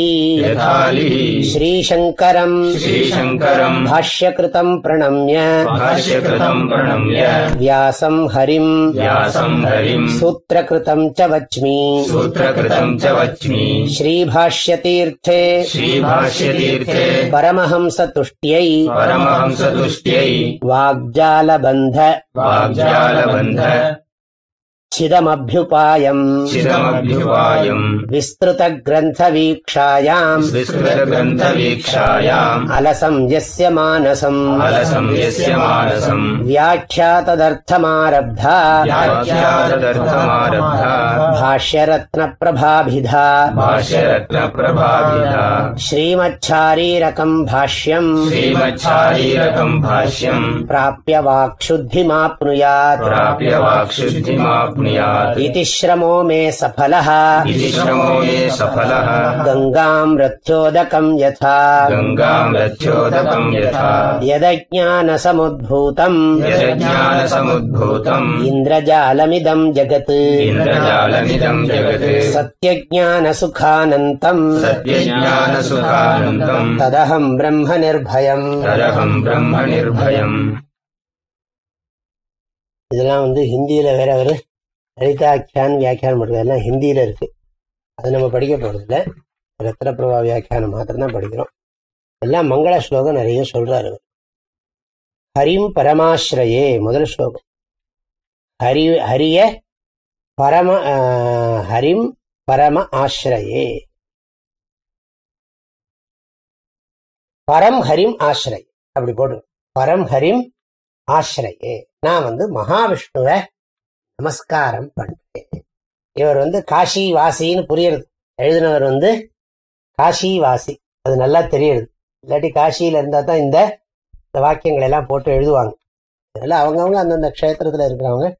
यथालिः श्रीशङ्करम्। श्रीशङ्करम्। भाष्यकृतम् प्रणम्य। भाष्यकृतम् प्रणम्य। व्यासम् हरिम्। व्यासम् हरिम्। सूत्रकृतम् च वच्मि। सूत्रकृतम् च वच्मि। श्रीभाष्यतीर्थे। श्रीभाष्यतीर्थे। परमहंसतुष्ट्यै। परमहंसतुष्ट्यै। वाग्जालबन्ध। वाग्जालबन्ध छिदमभ्युपायम्। चिदमभ्युपायम् विस्तृतग्रन्थवीक्षायाम्। विस्तृतग्रन्थवीक्षायाम्। अलसम् यस्य मानसम्। अलसम् यस्य मानसम्। व्याख्यातदर्थमारब्धा। व्याख्यातदर्थमारब्धा। भाष्यरत्नप्रभाभिधा। भाष्यरत्नप्रभाभिधा। श्रीमच्छारीरकम् भाष्यम्। श्रीमच्छारीरकम् भाष्यम्। प्राप्य वाक्शुद्धिमाप्नुयात्। प्राप्य वाक्शुद्धिमाप्नुयात् इति श्रमो मे सफलः इति श्रमो मे सफलः गङ्गाम् रथ्योदकम् यथा गङ्गाम् रथ्योदकम् यथा यदज्ञानसमुद्भूतम् यज्ञानसमुद्भूतम् इन्द्रजालमिदम् जगत् इन्द्रजालमिदम् जगत् सत्यज्ञानसुखानन्तम् सत्यज्ञानसुखानन्दम् तदहम् ब्रह्म निर्भयम् तदहम् ब्रह्म निर्भयम् இதெல்லாம் வந்து ஹிந்தியில வேற ஒரு லலிதாக்கியான் வியாக்கியானம் பண்ணுறது எல்லாம் ஹிந்தியில் இருக்கு. அது நம்ம படிக்க போறது இல்ல ரத்ன பிரபா வியாக்கியானம் மாத்திரம்தான் படிக்கிறோம். எல்லாம் மங்கள ஸ்லோகம் நிறைய சொல்றாரு ஹரிம் பரமாஸ்ரயே முதல் ஸ்லோகம். ஹரி ஹரிய பரம ஆஹ், ஹரிம் பரம ஆசிரயே பரம் ஹரிம் ஆஸ்ரய் அப்படி போடு. பரம் ஹரிம் ஆசிரயே நான் வந்து மகாவிஷ்ணுவை நமஸ்காரம் பண்றேன் இவர் வந்து காஷி வாசின்னு புரியுறது. எழுதினவர் வந்து காஷி வாசி. அது நல்லா தெரியுது. இல்லாட்டி காஷியில இருந்தா தான் இந்த இந்த வாக்கியங்கள் எல்லாம் போட்டு எழுதுவாங்க. அதனால அவங்கவுங்க அந்தந்த க்ஷேத்திரத்துல இருக்கிறவங்க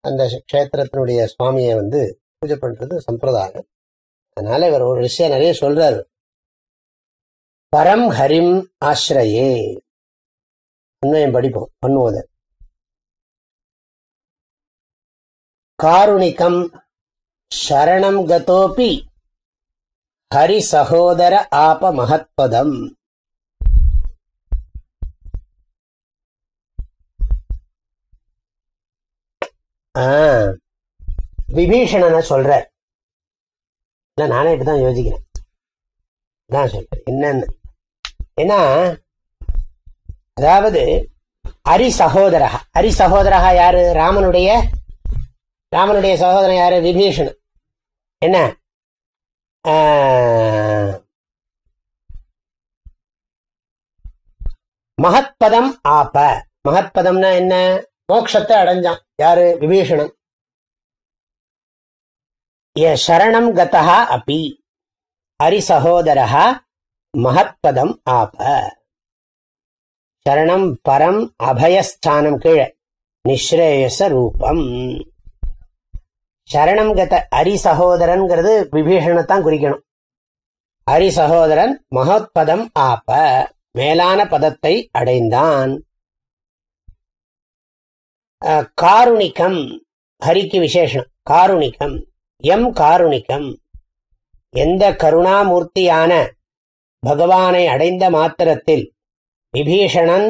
அந்த க்ஷேத்திரத்தினுடைய சுவாமியை வந்து பூஜை பண்றது சம்பிரதாயம். அதனால இவர் ஒரு விஷயம் நிறைய சொல்றாரு. பரம் ஹரிம் ஆசிரயே உண்மையும் படிப்போம். பண்ணுவோம் காருணிகம் சரணம் கதோபி ஹரி சகோதர ஆப மகத்பதம் ஆ, விபீஷணனை சொல்ற। இல்ல நானே இப்படிதான் யோசிக்கிறேன். தான் சொல்றேன். என்னன்னு. ஏன்னா அதாவது ஹரி சகோதரா ஹரி சகோதரா யாரு? ராமனுடைய ராமனுடைய சகோதரன் யாரு? விபீஷணன். என்ன? மகத்பதம் ஆப்ப மகத்பதம்னா என்ன? மோட்சத்தை அடைஞ்சான். யாரு? விபீஷணன். சரணம் கதா அப்பி ஹரி சகோதரா மகத்பதம் ஆப்ப சரணம் பரம் அபயஸ்தானம் கீழே. நிஸ்ரேயச ரூபம். சரணம் கத அரி சகோதரன்கிறது விபீஷணத்தான் குறிக்கணும். அரி சகோதரன் மகோத்பதம் ஆப்ப மேலான பதத்தை அடைந்தான். காருணிக்கம் ஹரிக்கு விசேஷம் காருணிக்கம் எம் காருணிக்கம் எந்த கருணாமூர்த்தியான பகவானை அடைந்த மாத்திரத்தில் விபீஷணன்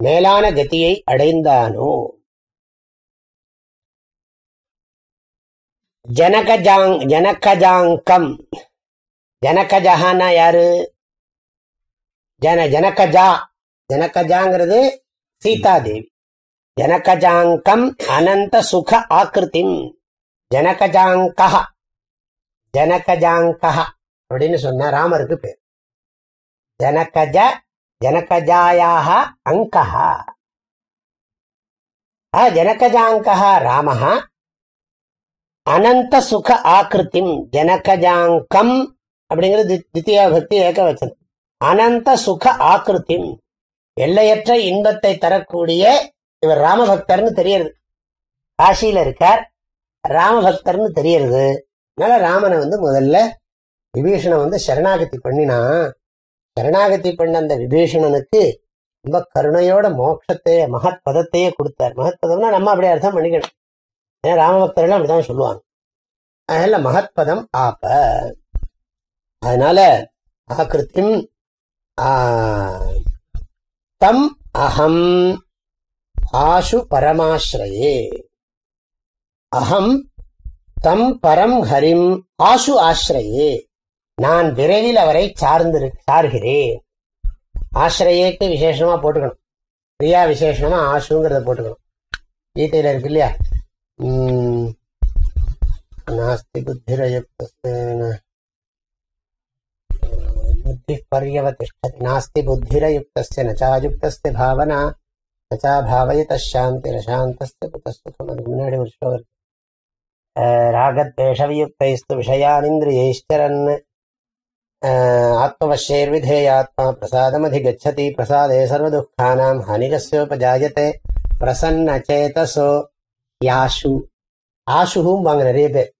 மேலான கதியை அடைந்தானோ ஜனகஜாங் ஜனகஜாங்கம். ஜனகஜஹான்னா யாரு? ஜன ஜனகஜா. ஜனகஜாங்கிறது சீதாதேவி. ஜனகஜாங்கம் அனந்த சுக ஆக்கிருத்திம். ஜனகஜாங்கா ஜனகஜாங்கா அப்படின்னு சொன்ன ராமருக்கு பேர். ஜனகஜ ஜனகஜாயாக அங்கः ஜனகஜாங்கா ராமஹா. அனந்த சுக ஆக்கிருத்திம் ஜனகஜாங்கம் அப்படிங்கிறது தித்தியா பக்தி ஏகவச்சனம் அனந்த சுக ஆக்கிருத்திம் எல்லையற்ற இன்பத்தை தரக்கூடிய இவர் ராமபக்தர்னு தெரியறது. காசியில இருக்கார். ராமபக்தர்னு தெரியறது. அதனால ராமனை வந்து முதல்ல விபீஷணன் வந்து சரணாகதி பண்ணினா சரணாகதி பண்ண அந்த விபீஷணனுக்கு ரொம்ப கருணையோட மோட்சத்தையே மகத் பதத்தையே கொடுத்தார். மகத் பதம்னா நம்ம அப்படியே அர்த்தம் பண்ணிக்கணும். ஏன்னா ராமபக்தர்கள் அப்படிதான் சொல்லுவாங்க. அதனால மகத்பதம் ஆப்ப அதனால ஆகிருத்திம் தம் அகம் ஆஷு பரமாஸ்ரயே. அகம் தம் பரம் ஹரிம் ஆஷு ஆஸ்ரயே. நான் விரைவில் அவரை சார்ந்து சார்கிறேன். ஆசிரயத்தை விசேஷமா போட்டுக்கணும். பிரியா விசேஷமா ஆசுங்கிறத போட்டுக்கணும். கீதையில இருக்கு இல்லையா? हम्म, नास्ति बुद्धिरयुक्तस्तेन बुद्धिः पर्यवतिष्ठति नास्ति बुद्धिरयुक्तस्य न चायुक्तस्य भावना, न चा रागद्वेषवियुक्तैस्तु विषयानिन्द्रियैश्चरन् आत्मवश्यैर्विधेयात्मा प्रसादमधिगच्छति, प्रसादे सर्वदुःखानां प्रसन्नचेतसो யாஷு ஆஷுகும் வாங்க நிறைய பேர்.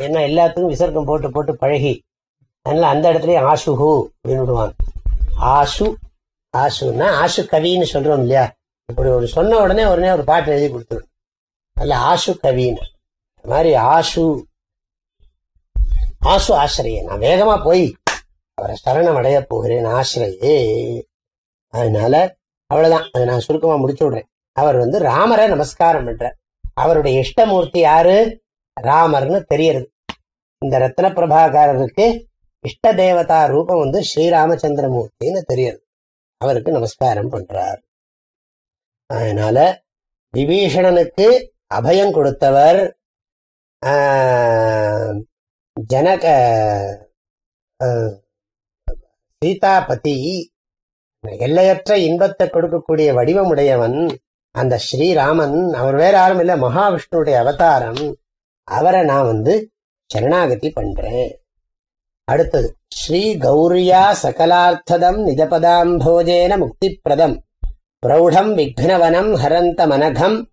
ஏன்னா எல்லாத்துக்கும் விசர்க்கம் போட்டு போட்டு பழகி அதனால அந்த இடத்துலயே ஆஷுகு அப்படின்னு விடுவாங்க. ஆஷு ஆஷுன்னா ஆஷு கவின்னு சொல்றோம் இல்லையா? இப்படி ஒரு சொன்ன உடனே உடனே ஒரு பாட்டு எழுதி கொடுத்துரும். அல்ல ஆஷு கவின்னு. அது மாதிரி ஆஷு ஆசு ஆசிரியே. நான் வேகமா போய் அவரை சரணம் அடைய போகிறேன் ஆசிரியே. அதனால அவ்வளவுதான். அதை நான் சுருக்கமா முடிச்சு விடுறேன். அவர் வந்து ராமரை நமஸ்காரம் பண்ற அவருடைய இஷ்டமூர்த்தி யாரு? ராமர்னு தெரியறது. இந்த ரத்ன பிரபாகரனுக்கு இஷ்ட தேவதா ரூபம் வந்து ஸ்ரீராமச்சந்திரமூர்த்தின்னு தெரியுது அவருக்கு நமஸ்காரம் பண்றார். அதனால விபீஷணனுக்கு அபயம் கொடுத்தவர் ஆஹ், ஜனக சீதாபதி. எல்லையற்ற இன்பத்தை கொடுக்கக்கூடிய வடிவமுடையவன் அந்த ஸ்ரீராமன் அவர் வேற யாரும் இல்லை மகாவிஷ்ணுடைய அவதாரம். அவரை நான் வந்து சரணாகதி பண்றேன். அடுத்தது ஸ்ரீ கௌரியா சகலார்த்ததம் நிஜபதாம்போஜேன முக்திப்பிரதம் பிரௌಢம் விக்னவனம் ஹரந்த மனகம்.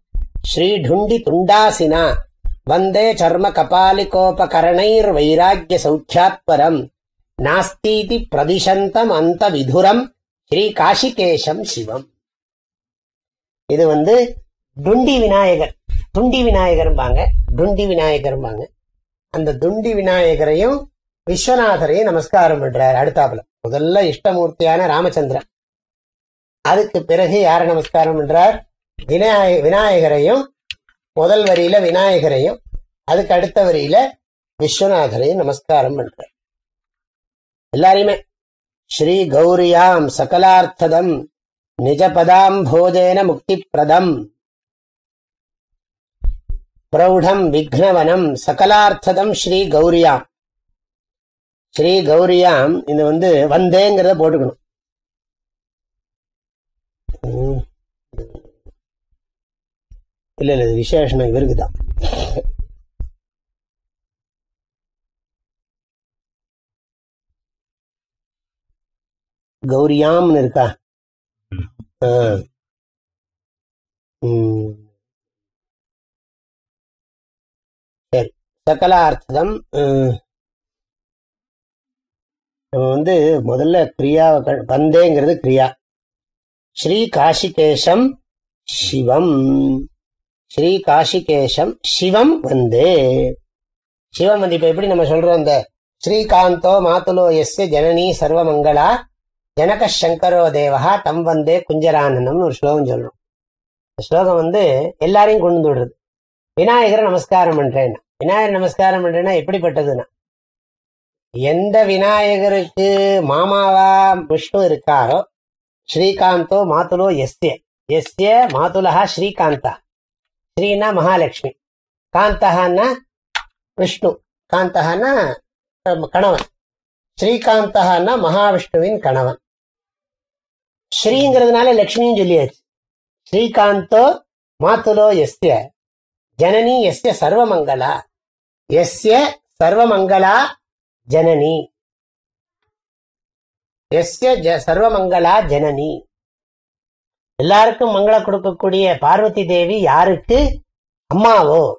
ஸ்ரீடுண்டி துண்டாசினா. வந்தே சர்ம கபாலிகோபகரணைர் வைராக்கிய சௌக்கியாத்பரம் நாஸ்தீதி பிரதிஷந்தம் அந்த விதுரம். ஸ்ரீ காஷிகேஷம் சிவம். இது வந்து துண்டி விநாயகர். துண்டி விநாயகரும்பாங்க. துண்டி விநாயகரும்பாங்க. அந்த துண்டி விநாயகரையும் விஸ்வநாதரையும் நமஸ்காரம் பண்றார் அடுத்தாப்புல. முதல்ல இஷ்டமூர்த்தியான ராமச்சந்திரன். அதுக்கு பிறகு யார நமஸ்காரம் பண்றார்? விநாய விநாயகரையும் முதல் வரியில விநாயகரையும் அதுக்கு அடுத்த வரியில விஸ்வநாதரையும் நமஸ்காரம் பண்றார். எல்லாரையுமே. ஸ்ரீ கௌரியாம் சகலார்த்ததம். நிஜபதாம்போஜேன முக்தி முக்திப்பிரதம் பிரௌಢம் விக்னவனம் சகலார்த்ததம் ஸ்ரீ கௌரியாம். ஸ்ரீ கௌரியாம் இது வந்து வந்தேங்கிறத போட்டுக்கணும். ம். இல்ல இல்ல இது விசேஷனம் இவருக்கு தான். கௌரியாம்னு இருக்கா? சரி. சகலார்த்தம் நம்ம வந்து முதல்ல கிரியாவை க- கிரியா. ஸ்ரீ காஷிகேஷம் சிவம். ஸ்ரீ காஷிகேஷம் சிவம் வந்தே. சிவம் வந்து இப்ப எப்படி நம்ம சொல்றோம் இந்த ஸ்ரீகாந்தோ மாத்துலோ எஸ் ஜனனி சர்வமங்களா ஜனக சங்கரோ தேவகா தம் வந்தே குஞ்சரானனம்னு ஒரு ஸ்லோகம் சொல்றோம். இந்த ஸ்லோகம் வந்து எல்லாரையும் கொண்டு வந்து விடுறது. விநாயகரை நமஸ்காரம் பண்றேன்னா. விநாயகர் நமஸ்காரம் பண்றேன்னா எப்படிப்பட்டதுன்னா? எந்த விநாயகருக்கு மாமாவா விஷ்ணு இருக்காரோ ஸ்ரீகாந்தோ மாத்துலோ எஸ்ய. எஸ்ய மாதுலஹா ஸ்ரீகாந்தா. ஸ்ரீனா மகாலட்சுமி. காந்தஹான்னா விஷ்ணு. காந்தஹான்னா கணவன். ஸ்ரீகாந்தஹான்னா மகாவிஷ்ணுவின் கணவன். ஸ்ரீங்கிறதுனால லக்ஷ்மியும் சொல்லியாச்சு. ஸ்ரீகாந்தோ மாத்துலோ எஸ்ய ஜனனி எஸ்ய சர்வமங்களா எஸ்ய சர்வமங்களா ஜனனி. எஸ்ய சர்வமங்கலா சர்வமங்களா ஜனனி. எல்லாருக்கும் மங்களம் கொடுக்கக்கூடிய பார்வதி தேவி யாருக்கு? அம்மாவோ.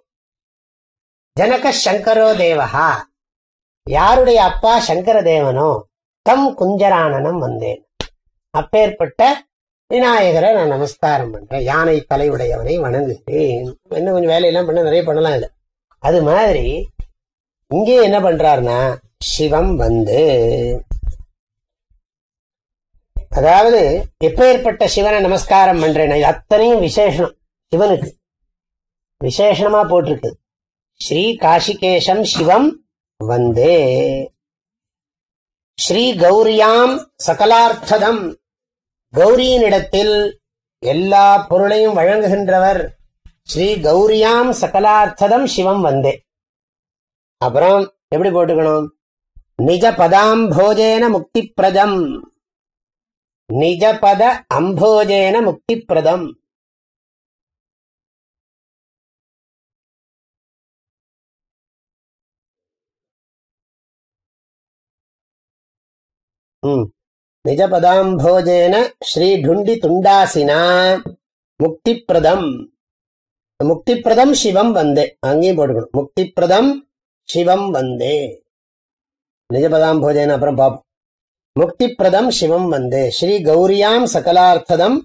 ஜனக சங்கரோ தேவஹா. யாருடைய அப்பா சங்கர தேவனோ தம் குஞ்சரானனம் வந்தேன். அப்பேற்பட்ட விநாயகரை நான் நமஸ்காரம் பண்றேன். யானை தலையுடையவனை வணங்குகிறேன். இன்னும் கொஞ்சம் வேலையெல்லாம் பண்ண நிறைய பண்ணலாம் இல்ல. அது மாதிரி இங்கே என்ன பண்றாருன்னா சிவம் வந்து அதாவது எப்பேற்பட்ட சிவனை நமஸ்காரம் பண்றேன் அத்தனையும் விசேஷம் சிவனுக்கு. விசேஷமா போட்டிருக்கு. ஸ்ரீ காஷிகேஷம் சிவம் வந்தே. ஸ்ரீ கௌரியாம் சகலார்த்ததம். கௌரியினிடத்தில் எல்லா பொருளையும் வழங்குகின்றவர் ஸ்ரீ கௌரியாம் சகலார்த்ததம் சிவம் வந்தே. அப்புறம் எப்படி போட்டுக்கணும்? நிஜ பதாம் போஜேன முக்தி பிரதம் நிஜபத அம்போஜேன முக்தி பிரதம் நிஜபதாம்போஜேன ஸ்ரீ டுண்டி துண்டாசினா முக்திப்பிரதம் முக்திப்பிரதம் சிவம் வந்தே. அங்கேயும் போட்டுக்கணும். முக்திப்பிரதம் சிவம் வந்தே. நிஜபதாம்போஜேன அப்புறம் பார்ப்போம் முக்திப்பிரதம் சிவம் வந்தே. ஸ்ரீ கௌரியாம் சகலார்த்ததம்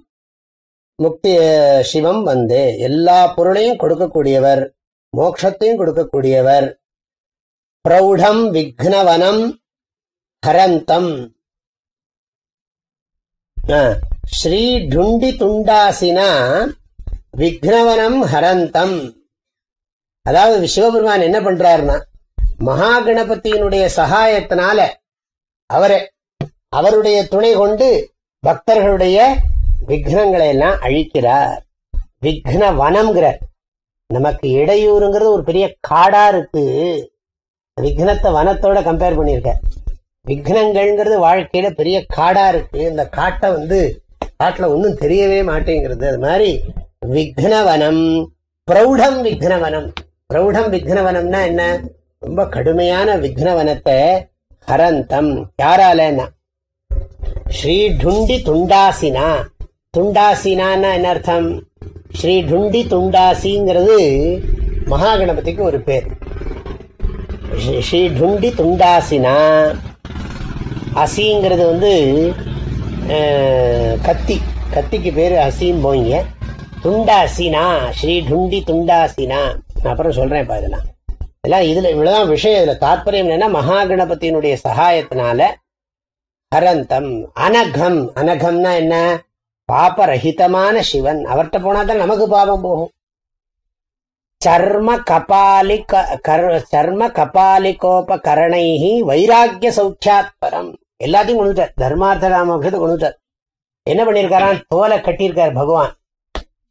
முக்தி அஹ், சிவம் வந்தே. எல்லா பொருளையும் கொடுக்கக்கூடியவர் மோட்சத்தையும் கொடுக்கக்கூடியவர். பிரௌಢம் விக்னவனம் ஹரந்தம். ஸ்ரீ டுண்டி துண்டாசினா விக்னவனம் ஹரந்தம். அதாவது சிவபெருமான் என்ன பண்றாருன்னா மகா கணபதியினுடைய சகாயத்தினால அவரை அவருடைய துணை கொண்டு பக்தர்களுடைய விக்னங்களை எல்லாம் அழிக்கிறார். விக்ன வனம்ங்கிறார் நமக்கு இடையூறுங்கிறது ஒரு பெரிய காடா இருக்கு. விக்னத்தை வனத்தோட கம்பேர் பண்ணியிருக்க. விக்னங்கள்ங்கிறது வாழ்க்கையில பெரிய காடா இருக்கு. இந்த காட்டை வந்து காட்டுல ஒன்றும் தெரியவே மாட்டேங்கிறது. அது மாதிரி விக்னவனம் பிரௌಢம் விக்னவனம். பிரௌಢம் விக்னவனம்னா என்ன? ரொம்ப கடுமையான விக்னவனத்தை ஹரந்தம். யாராலன்னா ஸ்ரீ டுண்டி துண்டாசினா. துண்டாசினான்னா என்ன அர்த்தம்? ஸ்ரீ டுண்டி துண்டாசிங்கிறது மகாகணபதிக்கு ஒரு பேர். ஸ்ரீ டுண்டி துண்டாசினா. அசிங்கிறது வந்து கத்தி. கத்திக்கு பேர் அசின்னு போயிங்க துண்டாசினா ஸ்ரீ டுண்டி துண்டாசினா. நான் அப்புறம் சொல்கிறேன் இப்போ இதெல்லாம். இதெல்லாம் இதுல இவ்வளவுதான் விஷயம். இதுல தாற்பயம் என்னன்னா மகாகணபதியினுடைய சகாயத்தினால ஹரந்தம் அனகம். அனகம்னா என்ன? பாபரஹிதமான சிவன். அவர்கிட்ட போனா தான் நமக்கு பாபம் போகும். சர்ம கபாலி சர்ம கபாலிகோபகரணைஹி வைராக்கிய சௌக்கியாத்பரம். எல்லாத்தையும் கொண்டுட்டார் தர்மார்த்த ராமோகத்தை கொண்டுட்டார் என்ன பண்ணியிருக்காரான் தோலை கட்டியிருக்கார் பகவான்.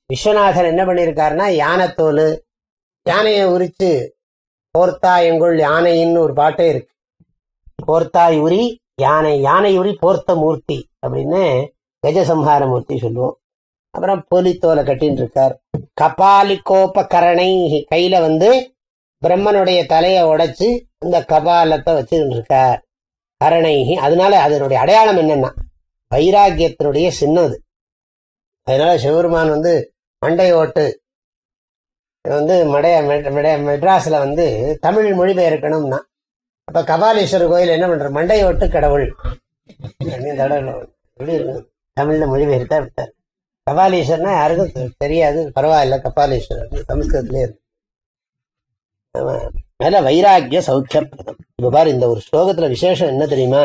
விஸ்வநாதர் என்ன பண்ணியிருக்காருன்னா யானைத்தோல் யானையை உரிச்சு போர்த்தா எங்குள் யானைன்னு ஒரு பாட்டே இருக்கு. போர்த்தாய் உரி யானை யானை உரி போர்த்த மூர்த்தி அப்படின்னு கஜசம்ஹார மூர்த்தி சொல்லுவோம். அப்புறம் போலித்தோலை கட்டின்னு இருக்கார் கபாலிகோப கரணை கையில வந்து பிரம்மனுடைய தலையை உடைச்சு இந்த கபாலத்தை வச்சுக்கிட்டு இருக்கார் கரணைகி. அதனால அதனுடைய அடையாளம் என்னன்னா வைராக்கியத்தினுடைய சின்னம் அது. அதனால சிவபெருமான் வந்து மண்டை ஓட்டு வந்து மடைய மெட- மெட்ராஸ்ல வந்து தமிழ் மொழிபெயர்க்கணும்னா அப்போ கபாலீஸ்வரர் கோயில் என்ன பண்ணுற மண்டை ஓட்டு கடவுள். எப்படி இருக்கு. மொழிபெயர்த்தா விட்டார். கபாலீஸ்வரர்னா யாருக்கும் தெரியாது பரவாயில்ல கபாலீஸ்வரர். சமஸ்கிருதத்துலேயே இருக்கு. ஆமா. அதுல வைராக்கிய சௌக்கியப்பிரதம் இப்ப பாரு இந்த ஒரு ஸ்லோகத்துல விசேஷம் என்ன தெரியுமா?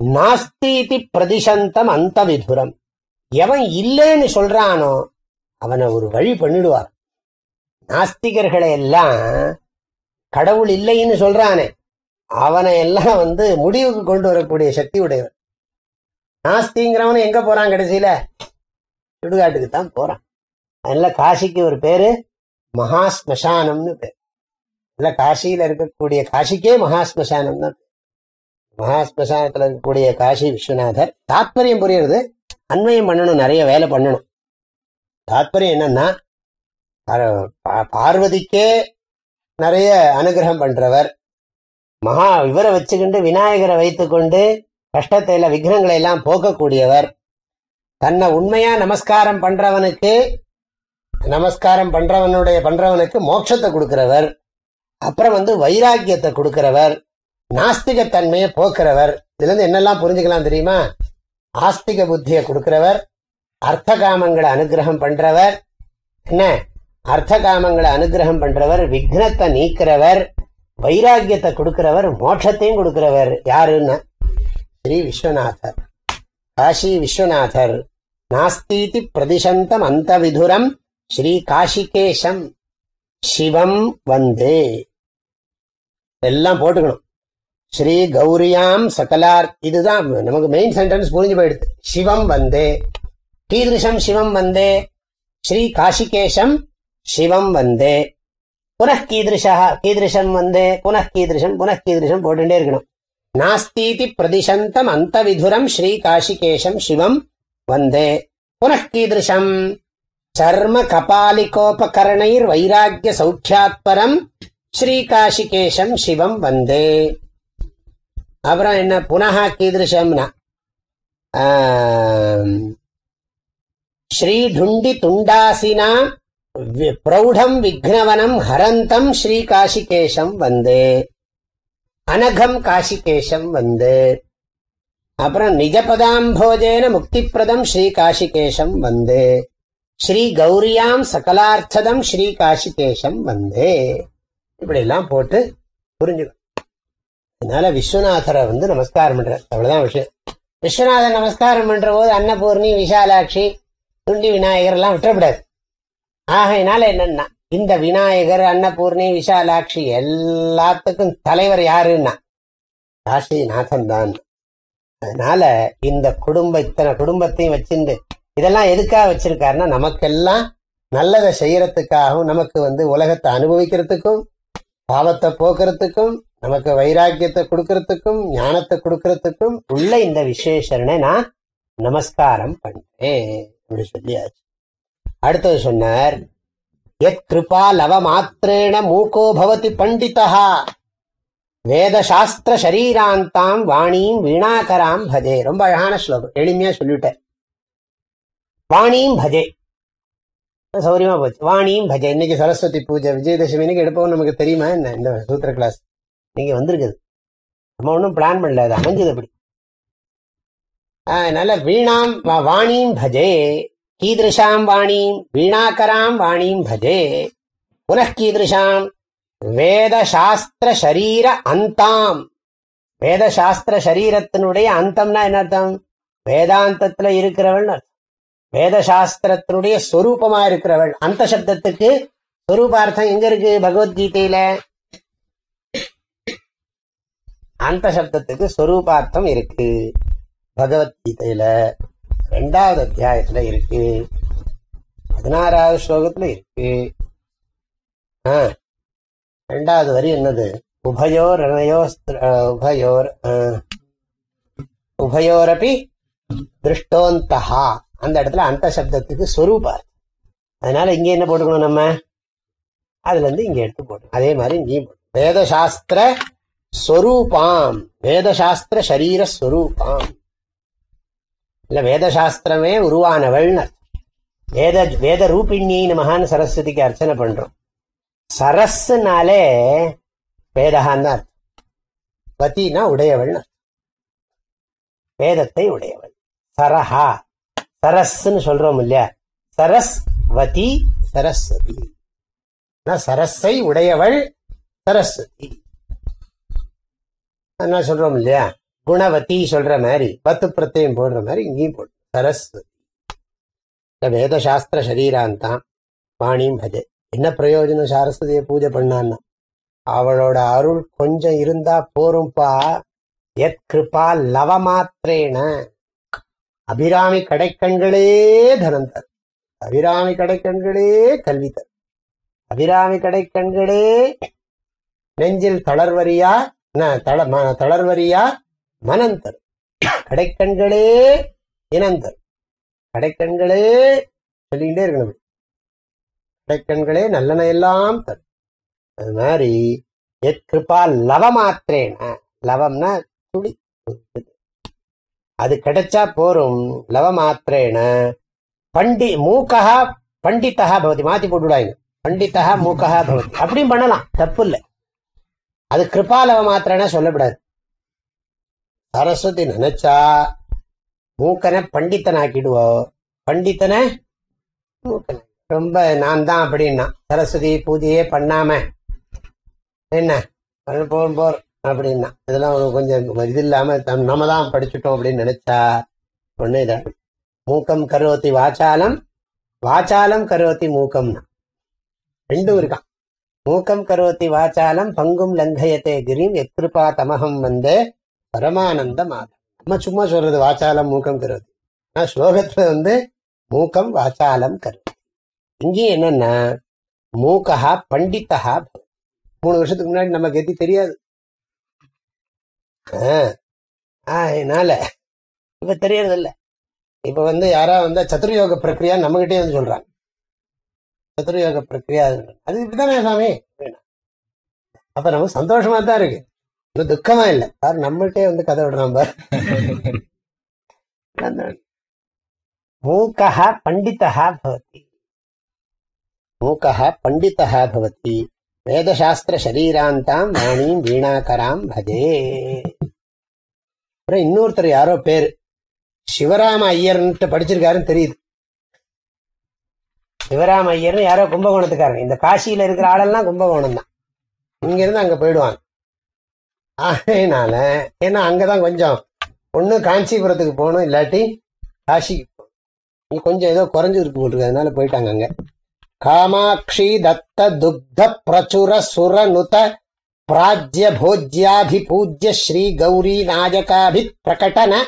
நாஸ்தீதி பிரதிசந்தம் அந்த விதுரம். எவன் இல்லைன்னு சொல்றானோ அவனை ஒரு வழி பண்ணிடுவார் நாஸ்திகர்களை எல்லாம் கடவுள் இல்லைன்னு சொல்றானே அவனை எல்லாம் வந்து முடிவுக்கு கொண்டு வரக்கூடிய சக்தி உடையவன். நாஸ்திங்கிறவன் எங்க போறான் கடைசியில? சுடுகாட்டுக்கு தான் போறான். அதனால காசிக்கு ஒரு பேரு மகா ஸ்மசானம்னு பேர். இல்ல காசியில இருக்கக்கூடிய காசிக்கே மகாஸ்மசானம் தான். மகாஸ்மசானத்துல இருக்கக்கூடிய காசி விஸ்வநாதர் தாத்பரியம் புரியுறது. அன்வயம் பண்ணணும் நிறைய வேலை பண்ணணும். தாத்பரியம் என்னன்னா பார்வதிக்கே நிறைய அனுகிரகம் பண்றவர். மகா இவரை வச்சுக்கிண்டு விநாயகரை வைத்துக்கொண்டு கஷ்டத்தை எல்லாம் விக்னங்களை எல்லாம் போக்கக்கூடியவர். தன்னை உண்மையா நமஸ்காரம் பண்றவனுக்கு நமஸ்காரம் பண்றவனுடைய பண்றவனுக்கு மோட்சத்தை கொடுக்கிறவர். அப்புறம் வந்து வைராக்கியத்தை கொடுக்கிறவர் நாஸ்திகத்தன்மையை போக்குறவர். இதுல இருந்து என்னெல்லாம் புரிஞ்சுக்கலாம் தெரியுமா? ஆஸ்திக புத்தியை கொடுக்கிறவர் அர்த்த காமங்களை அனுகிரகம் பண்றவர் என்ன? அர்த்த காமங்களை அனுகிரகம் பண்றவர் விக்னத்தை நீக்கிறவர் வைராக்கியத்தை கொடுக்கிறவர் மோட்சத்தையும் கொடுக்கிறவர். யாருன்னா? ஸ்ரீ விஸ்வநாதர். காஷி விஸ்வநாதர். நாஸ்தீதி பிரதிசந்தம் அந்த விதுரம் ஸ்ரீ காஷிகேஷம். சிவம் வந்தே. எல்லாம் போட்டுக்கணும். ஸ்ரீ கௌரியாம் சகலார் இதுதான் நமக்கு மெயின் சென்டென்ஸ் புரிஞ்சு போயிடுது. சிவம் வந்தே. கீதிருஷம் சிவம் வந்தே. ஸ்ரீ காஷிகேஷம் சிவம் வந்தே. புனః கீதிருஷா கீதிருஷம் வந்தே. புனః கீதிருஷம் புனഃ கீதிருஷம் போட்டுட்டே இருக்கணும். நாஸ்தீதி பிரதிசந்தம் அந்த விதுரம் ஸ்ரீ காஷிகேஷம் சிவம் வந்தே. புனః கீதிருஷம் சர்ம கபாலிகோபகரணைர் வைராக்கிய சௌக்கியாத்பரம் ஸ்ரீகாஷிகேஷம் சிவம் வந்தே. அப்புறம் என்ன புனகா கீதிருஷம்னா ஸ்ரீடுண்டி துண்டாசினா வி- பிரௌಢம் விக்னவனம் ஹரந்தம் ஸ்ரீ காஷிகேஷம் வந்து. அனகம் காஷிகேஷம் வந்து. அப்புறம் நிஜபதாம்போஜேன முக்திப்பிரதம் ஸ்ரீ காஷிகேஷம் வந்து. ஸ்ரீ கௌரியாம் சகலார்த்ததம் ஸ்ரீ காஷிகேஷம் வந்தே. இப்படி எல்லாம் போட்டு புரிஞ்சுக்கணும் அதனால விஸ்வநாதரை வந்து நமஸ்காரம் பண்ற அவ்வளவுதான் விஷயம். விஸ்வநாதர் நமஸ்காரம் பண்ற போது அன்னபூர்ணி விஷாலாட்சி துண்டி விநாயகர் எல்லாம் விட்டுறக்கூடாது. ஆகையினால என்னன்னா இந்த விநாயகர் அன்னபூர்ணி விஷாலாட்சி எல்லாத்துக்கும் தலைவர் யாருன்னா காசிநாதன் தான் அதனால இந்த குடும்ப இத்தனை குடும்பத்தையும் வச்சிருந்து இதெல்லாம் எதுக்காக வச்சிருக்காருன்னா நமக்கெல்லாம் நல்லதை செய்யறதுக்காகவும் நமக்கு வந்து உலகத்தை அனுபவிக்கிறதுக்கும் பாவத்தை போக்குறதுக்கும் நமக்கு வைராக்கியத்தை கொடுக்கறதுக்கும் ஞானத்தை கொடுக்கறதுக்கும் உள்ள இந்த விசேஷரனை நான் நமஸ்காரம் பண்றேன் அப்படி சொல்லியாச்சு. அடுத்தது சொன்னார் எத் கிருபா லவ மாத்திரேண மூக்கோ பவதி பண்டிதா வேத சாஸ்திர சரீராந்தாம் வாணியும் வீணாகராம் பஜே ரொம்ப அழகான ஸ்லோகம் எளிமையா சொல்லிவிட்டேன் வாணியும் பஜே. சௌரியமா போச்சு. வாணியும் பஜே. இன்னைக்கு சரஸ்வதி பூஜை விஜயதசமி இன்னைக்கு எடுப்போம் நமக்கு தெரியுமா? என்ன? இந்த சூத்திர கிளாஸ் நீங்க வந்திருக்குது. நம்ம ஒன்றும் பிளான் பண்ணல. அது அமைஞ்சது அப்படி அதனால வீணாம் வாணியும் பஜே. கீதிருஷாம் வாணியும் வீணாகராம் வாணியும் பஜே. புனః வேதசாஸ்திர வேத சாஸ்திர சரீர அந்தாம். வேத சாஸ்திர சரீரத்தினுடைய அந்தம்னா என்ன அர்த்தம்? வேதாந்தத்துல இருக்கிறவள் அர்த்தம். வேத சாஸ்திரத்தினுடைய சொரூபமா இருக்கிறவள். அந்த சப்தத்துக்கு ஸ்வரூபார்த்தம் எங்க இருக்கு பகவத்கீதையில? அந்த சப்தத்துக்கு ஸ்வரூபார்த்தம் இருக்கு. பகவத்கீதையில ரெண்டாவது அத்தியாயத்துல இருக்கு. பதினாறாவது ஸ்லோகத்துல இருக்கு. ரெண்டாவது வரி என்னது? உபயோர் ரணயோ உபயோர் ஆ, உபயோரபி திருஷ்டோந்தஹா. அந்த இடத்துல அந்த சப்தத்துக்கு சொரூபா அதனால இங்க என்ன போட்டுக்கணும் நம்ம? அதுல இருந்து இங்க எடுத்து போட்டோம் அதே மாதிரி நீ வேதசாஸ்திர ஸ்வரூபாம் வேதசாஸ்திர சரீர ஸ்வரூபாம் இல்ல வேதசாஸ்திரமே உருவானவள்னு வேத வேத ரூபிணியை மகான் சரஸ்வதிக்கு அர்ச்சனை பண்றோம். சரஸ்னாலே வேதகான்னு அர்த்தம். பத்தினா உடையவள்னு வேதத்தை உடையவள். சரஹா. சரஸ்ன்னு சொல்றோம் இல்லையா? சரஸ்வதி. சரஸ்வதி சரஸை உடையவள் சரஸ்வதி. என்ன சொல்றோம் இல்லையா? குணவதி சொல்ற மாதிரி பத்து பிரத்தையும் போடுற மாதிரி இங்கேயும் போடு சரஸ்வதி. இந்த வேத சாஸ்திர சரீராந்தான் வாணியும் பஜே என்ன பிரயோஜனம் சரஸ்வதியை பூஜை பண்ணான்னா? அவளோட அருள் கொஞ்சம் இருந்தா போரும்பா எத் கிருபா லவ மாத்திரேன. அபிராமி கடைக்கண்களே தனம் தரும். அபிராமி கடைக்கண்களே கல்வி தரும். அபிராமி கடைக்கண்களே நெஞ்சில் தளர்வரியா தள- தளர்வரியா மனம் தரும். கடைக்கண்களே இனம் தரும். கடைக்கண்களே சொல்லிக்கிட்டே இருக்கணும். கடைக்கண்களே நல்லன எல்லாம் தரும். அது மாதிரி எத் கிருபா லவமாத்திரேன. லவம்னா துளி. அது கிடைச்சா போரும் லவமாத்திரேன. பண்டி மூக்கா பண்டிதா பவதி மாத்தி போட்டுவிடாங்க பண்டிதா மூக்கா பவதி. அப்படியும் பண்ணலாம் தப்பு இல்லை அது கிருபாலவ மாத்திரனா சொல்லப்படாது. சரஸ்வதி நினைச்சா மூக்கனை பண்டித்தன் ஆக்கிடுவோ பண்டித்தனை மூக்கனை. ரொம்ப நான் தான் அப்படின்னா சரஸ்வதி பூஜையே பண்ணாம. என்ன? போர் போர் அப்படின்னா. இதெல்லாம் கொஞ்சம் இது இல்லாம நம்ம தான் படிச்சுட்டோம் அப்படின்னு நினைச்சா ஒண்ணு இத மூக்கம் கருவத்தி வாச்சாலம். வாச்சாலம் கருவத்தி மூக்கம்னா. ரெண்டும் இருக்கான். மூக்கம் கருவத்தி வாச்சாலம் பங்கும் லங்கயத்தே கிரீம் எத்ருபா தமகம் வந்து பரமானந்த மாதம். நம்ம சும்மா சொல்றது வாச்சாலம் மூக்கம் கருவத்தி. ஆனா ஸ்லோகத்துல வந்து மூக்கம் வாச்சாலம் கருவத்தி. இங்கேயும் என்னன்னா மூக்கா பண்டிதா மூணு வருஷத்துக்கு முன்னாடி நமக்கு எத்தி தெரியாது. அதனால இப்ப தெரியறது இல்ல இப்ப வந்து யாரா வந்து பிரக்ரியா நம்மகிட்டே வந்து சொல்றாங்க. சதுர்யோக பிரக்ரியா அது. இப்படிதானே சாமி? அப்ப நமக்கு சந்தோஷமா தான் இருக்கு. இன்னும் துக்கமா இல்ல. பாரு நம்மள்ட்டே வந்து கதை விடுறான் பாரு. மூக்கா பண்டிதா பவதி. மூக்கா பண்டிதா பவதி. வேதசாஸ்திர சரீராந்தாம் வாணியும் வீணாகராம் பஜே. அப்புறம் இன்னொருத்தர் யாரோ பேரு. சிவராம ஐயர்ன்ட்டு படிச்சிருக்காருன்னு தெரியுது. சிவராம ஐயர்னு யாரோ கும்பகோணத்துக்காரங்க. இந்த காசியில இருக்கிற ஆளெல்லாம் கும்பகோணம் தான் இங்க இருந்து அங்க போயிடுவாங்க. ஆகையினால ஏன்னா அங்கதான் கொஞ்சம் ஒண்ணு காஞ்சிபுரத்துக்கு போகணும் இல்லாட்டி காசிக்கு போகணும். கொஞ்சம் ஏதோ குறைஞ்சிருக்கு போட்டுருக்கு அதனால போயிட்டாங்க அங்க. காமாட்சி தத்த துக்த பிரச்சுர சுரனுத பிராஜ்ய போஜ்யாபிபூஜ்ய ஸ்ரீ கௌரி நாயகாபி பிரகடன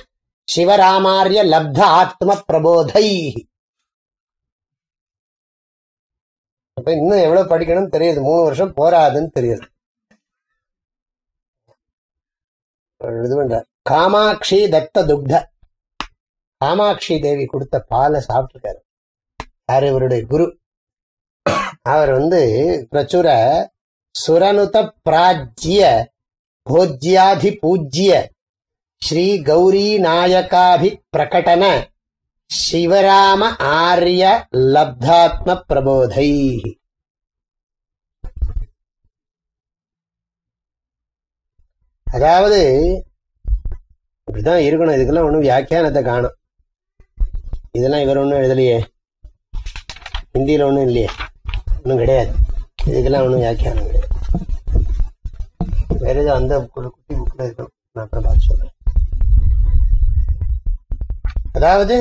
சிவராமாரிய லப்த ஆத்ம பிரபோதை. அப்ப இன்னும் எவ்வளவு படிக்கணும்னு தெரியுது. மூணு வருஷம் போராதுன்னு தெரியுது. இது பண்றார் காமாட்சி தத்த துக்த காமாட்சி தேவி கொடுத்த பாலை சாப்பிட்டுருக்காரு. யாரு? இவருடைய குரு. அவர் வந்து பிரச்சுர சுரனுத பிராஜ்ய போஜ்யாதி பூஜ்ய ஸ்ரீ கௌரி நாயகாபி பிரகடன சிவராம ஆரிய லப்தாத்ம பிரபோதை. அதாவது இப்படிதான் இருக்கணும். இதுக்கெல்லாம் ஒன்றும் வியாக்கியானத்தை காணும். இதெல்லாம் இவர் ஒன்றும் எழுதலையே. ஹிந்தியில் ஒன்றும் இல்லையே. ஒன்றும் கிடையாது. இதுக்கெல்லாம் ஒன்றும் வியாக்கியானம் கிடையாது. வேற எதுவும் அந்த ஒரு குட்டி புக்கில் இருக்கணும் நான் அப்புறம் பார்த்து சொல்றேன். அதாவது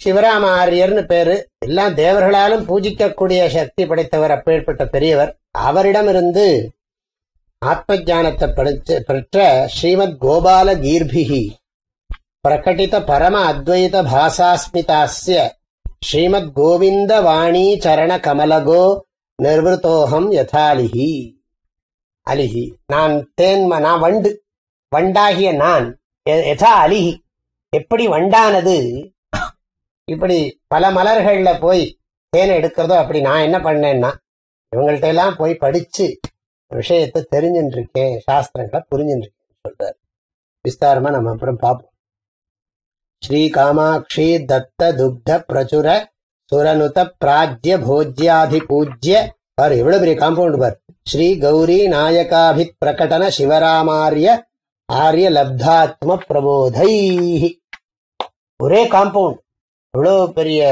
சிவராம ஆரியர்னு பேரு எல்லாம் தேவர்களாலும் பூஜிக்கக்கூடிய சக்தி படைத்தவர் அப்பேற்பட்ட பெரியவர். அவரிடமிருந்து ஆத்ம ஜானத்தை படித்து பெற்ற ஸ்ரீமத் கோபால கீர்பிகி பிரகட்டித பரம அத்வைத பாசாஸ்மிதாஸ்ய ஸ்ரீமத் கோவிந்த வாணி சரண கமலகோ நிர்வத்தோகம் யதாலிஹி. அலிஹி. நான் தேன் நான் வண்டு. வண்டாகிய நான் எ- யதா அலிஹி. எப்படி வண்டானது? இப்படி பல மலர்கள்ல போய் தேனை எடுக்கிறதோ அப்படி நான் என்ன பண்ணேன்னா இவங்கள்ட்ட எல்லாம் போய் படிச்சு விஷயத்தை தெரிஞ்சுட்டு இருக்கேன் சாஸ்திரங்களை புரிஞ்சுட்டு இருக்கேன் சொல்றாரு. விஸ்தாரமா நம்ம அப்புறம் பார்ப்போம் ஸ்ரீ காமாட்சி தத்த துக்த பிரச்சுர சுரனுத பிராஜ்ய போஜ்யாதி பூஜ்ய பாரு எவ்வளவு பெரிய காம்பவுண்ட் பாரு ஸ்ரீ கௌரி நாயகாபி பிரகடன சிவராமாரிய ஆரிய லப்தாத்ம பிரபோதை ஒரே காம்பவுண்ட் இவ்வளவு பெரிய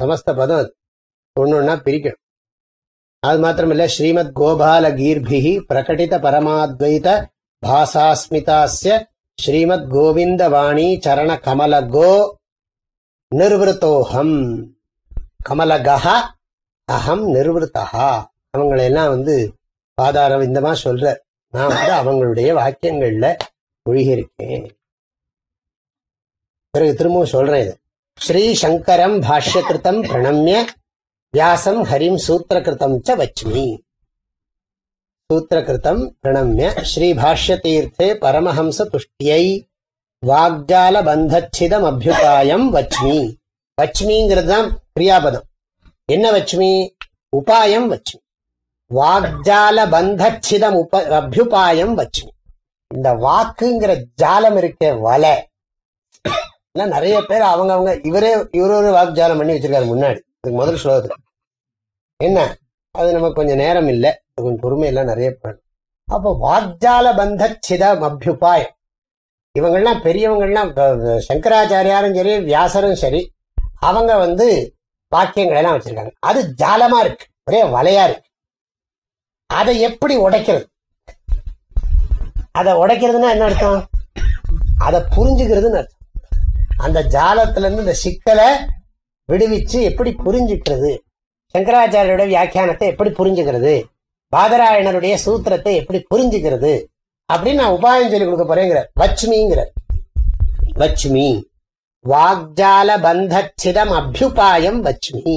சமஸ்த பதம் அது ஒண்ணு ஒண்ணா பிரிக்கணும் அது மாத்திரமில்ல ஸ்ரீமத் கோபால கீர்பிகி பிரகடித பரமாத்வைத பாசாஸ்மிதாஸ்ய ஸ்ரீமத் கோவிந்த வாணி சரண கமல கோ நிர்வൃத்தோகம் கமலகா அகம் நிர்வൃத்தஹா அவங்களெல்லாம் வந்து பாதாரவிந்தமா சொல்ற. நான் வந்து அவங்களுடைய வாக்கியங்கள்ல மூழ்கியிருக்கேன். பிறகு திரும்பவும் சொல்றேன் இது. ஸ்ரீ சங்கரம் பாஷ்யகிருதம் பிரணம்ய வியாசம் ஹரிம் சூத்திரகிருதம் ச வச்மி. சூத்திரகிருதம் பிரணம்ய ஸ்ரீ பாஷ்ய தீர்த்தே பரமஹம்ச துஷ்டியை வாக்ஜால பந்தச்சிதம் அபியுதாயம் வச்மி. வச்மிங்கிறது தான் கிரியாபதம் என்ன வச்சுமி? உபாயம் வச்சுமி. வாக்ஜால பந்தச்சிதம் உப அபியுபாயம் வச்சுமி. இந்த வாக்குங்கிற ஜாலம் இருக்க வலை. நிறைய பேர் அவங்க அவங்க இவரே இவரொரு வாக்ஜாலம் பண்ணி வச்சிருக்காரு முன்னாடி. இதுக்கு முதல் ஸ்லோகத்துல. என்ன? அது நமக்கு கொஞ்சம் நேரம் இல்லை. கொஞ்சம் பொறுமையெல்லாம் நிறைய பண்ணணும். அப்போ வாக்ஜால பந்தச்சிதம் அபியுபாயம் இவங்கள்லாம் பெரியவங்கள்லாம் சங்கராச்சாரியாரும் சரி வியாசரும் சரி அவங்க வந்து வாக்கியங்களை எல்லாம் வச்சிருக்காங்க. அது ஜாலமா இருக்கு. ஒரே வலையா இருக்கு. அதை எப்படி உடைக்கிறது? அதை உடைக்கிறதுன்னா என்ன அர்த்தம்? அதை புரிஞ்சுக்கிறதுன்னு அர்த்தம். அந்த ஜாலத்துல இருந்து இந்த சிக்கலை விடுவிச்சு எப்படி புரிஞ்சுக்கிறது? சங்கராச்சாரியோட வியாக்கியானத்தை எப்படி புரிஞ்சுக்கிறது? பாதராயணருடைய சூத்திரத்தை எப்படி புரிஞ்சுக்கிறது? அப்படின்னு நான் உபாயம் சொல்லி கொடுக்க போறேங்கிற. லட்சுமிங்கிற லட்சுமி. வாக்ஜால பந்தச்சிதம் அபியுபாயம் வச்சுமி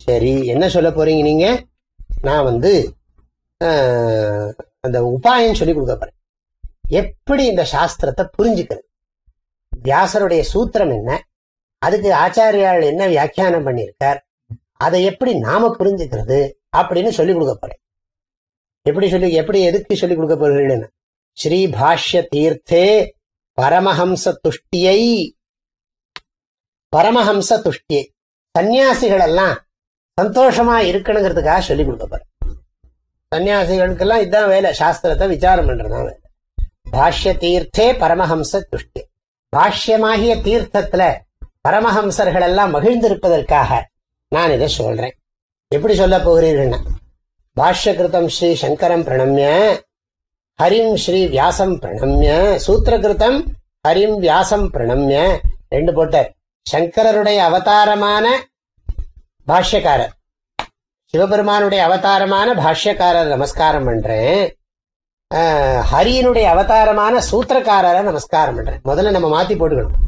சரி என்ன சொல்ல போறீங்க நீங்க? நான் வந்து ஆஹ், அந்த உபாயம் சொல்லி கொடுக்க போறேன். எப்படி இந்த சாஸ்திரத்தை புரிஞ்சுக்கிறது? வியாசருடைய சூத்திரம் என்ன? அதுக்கு ஆச்சாரியால் என்ன வியாக்கியானம் பண்ணியிருக்கார்? அதை எப்படி நாம புரிஞ்சுக்கிறது? அப்படின்னு சொல்லி கொடுக்க போறேன். எப்படி சொல்லி எப்படி எதுக்கு சொல்லிக் கொடுக்க போறீங்கன்னு ஸ்ரீ பாஷ்ய தீர்த்தே பரமஹம்ச துஷ்டியை பரமஹம்ச துஷ்டியை சன்னியாசிகள் எல்லாம் சந்தோஷமா இருக்கணுங்கிறதுக்காக சொல்லி கொடுக்க போறேன். சன்னியாசிகளுக்கெல்லாம் இதுதான் வேலை சாஸ்திரத்தை விசாரம் பண்றதுதான் வேலை. பாஷ்ய தீர்த்தே பரமஹம்ச துஷ்டி பாஷ்யமாகிய தீர்த்தத்துல பரமஹம்சர்கள் எல்லாம் மகிழ்ந்திருப்பதற்காக நான் இதை சொல்றேன். எப்படி சொல்ல போகிறீர்கள்னா பாஷ்யகிருதம் ஸ்ரீ சங்கரம் பிரணம்ய ஹரிம் ஸ்ரீ வியாசம் பிரணம்ய. சூத்திரகிருத்தம் ஹரிம் வியாசம் பிரணம்ய. ரெண்டு போட்டார். சங்கரருடைய அவதாரமான பாஷ்யக்காரர். சிவபெருமானுடைய அவதாரமான பாஷ்யக்காரர் நமஸ்காரம் பண்றேன். ஹரியினுடைய அவதாரமான சூத்திரக்காரரை நமஸ்காரம் பண்றேன். முதல்ல நம்ம மாத்தி போட்டுக்கணும்.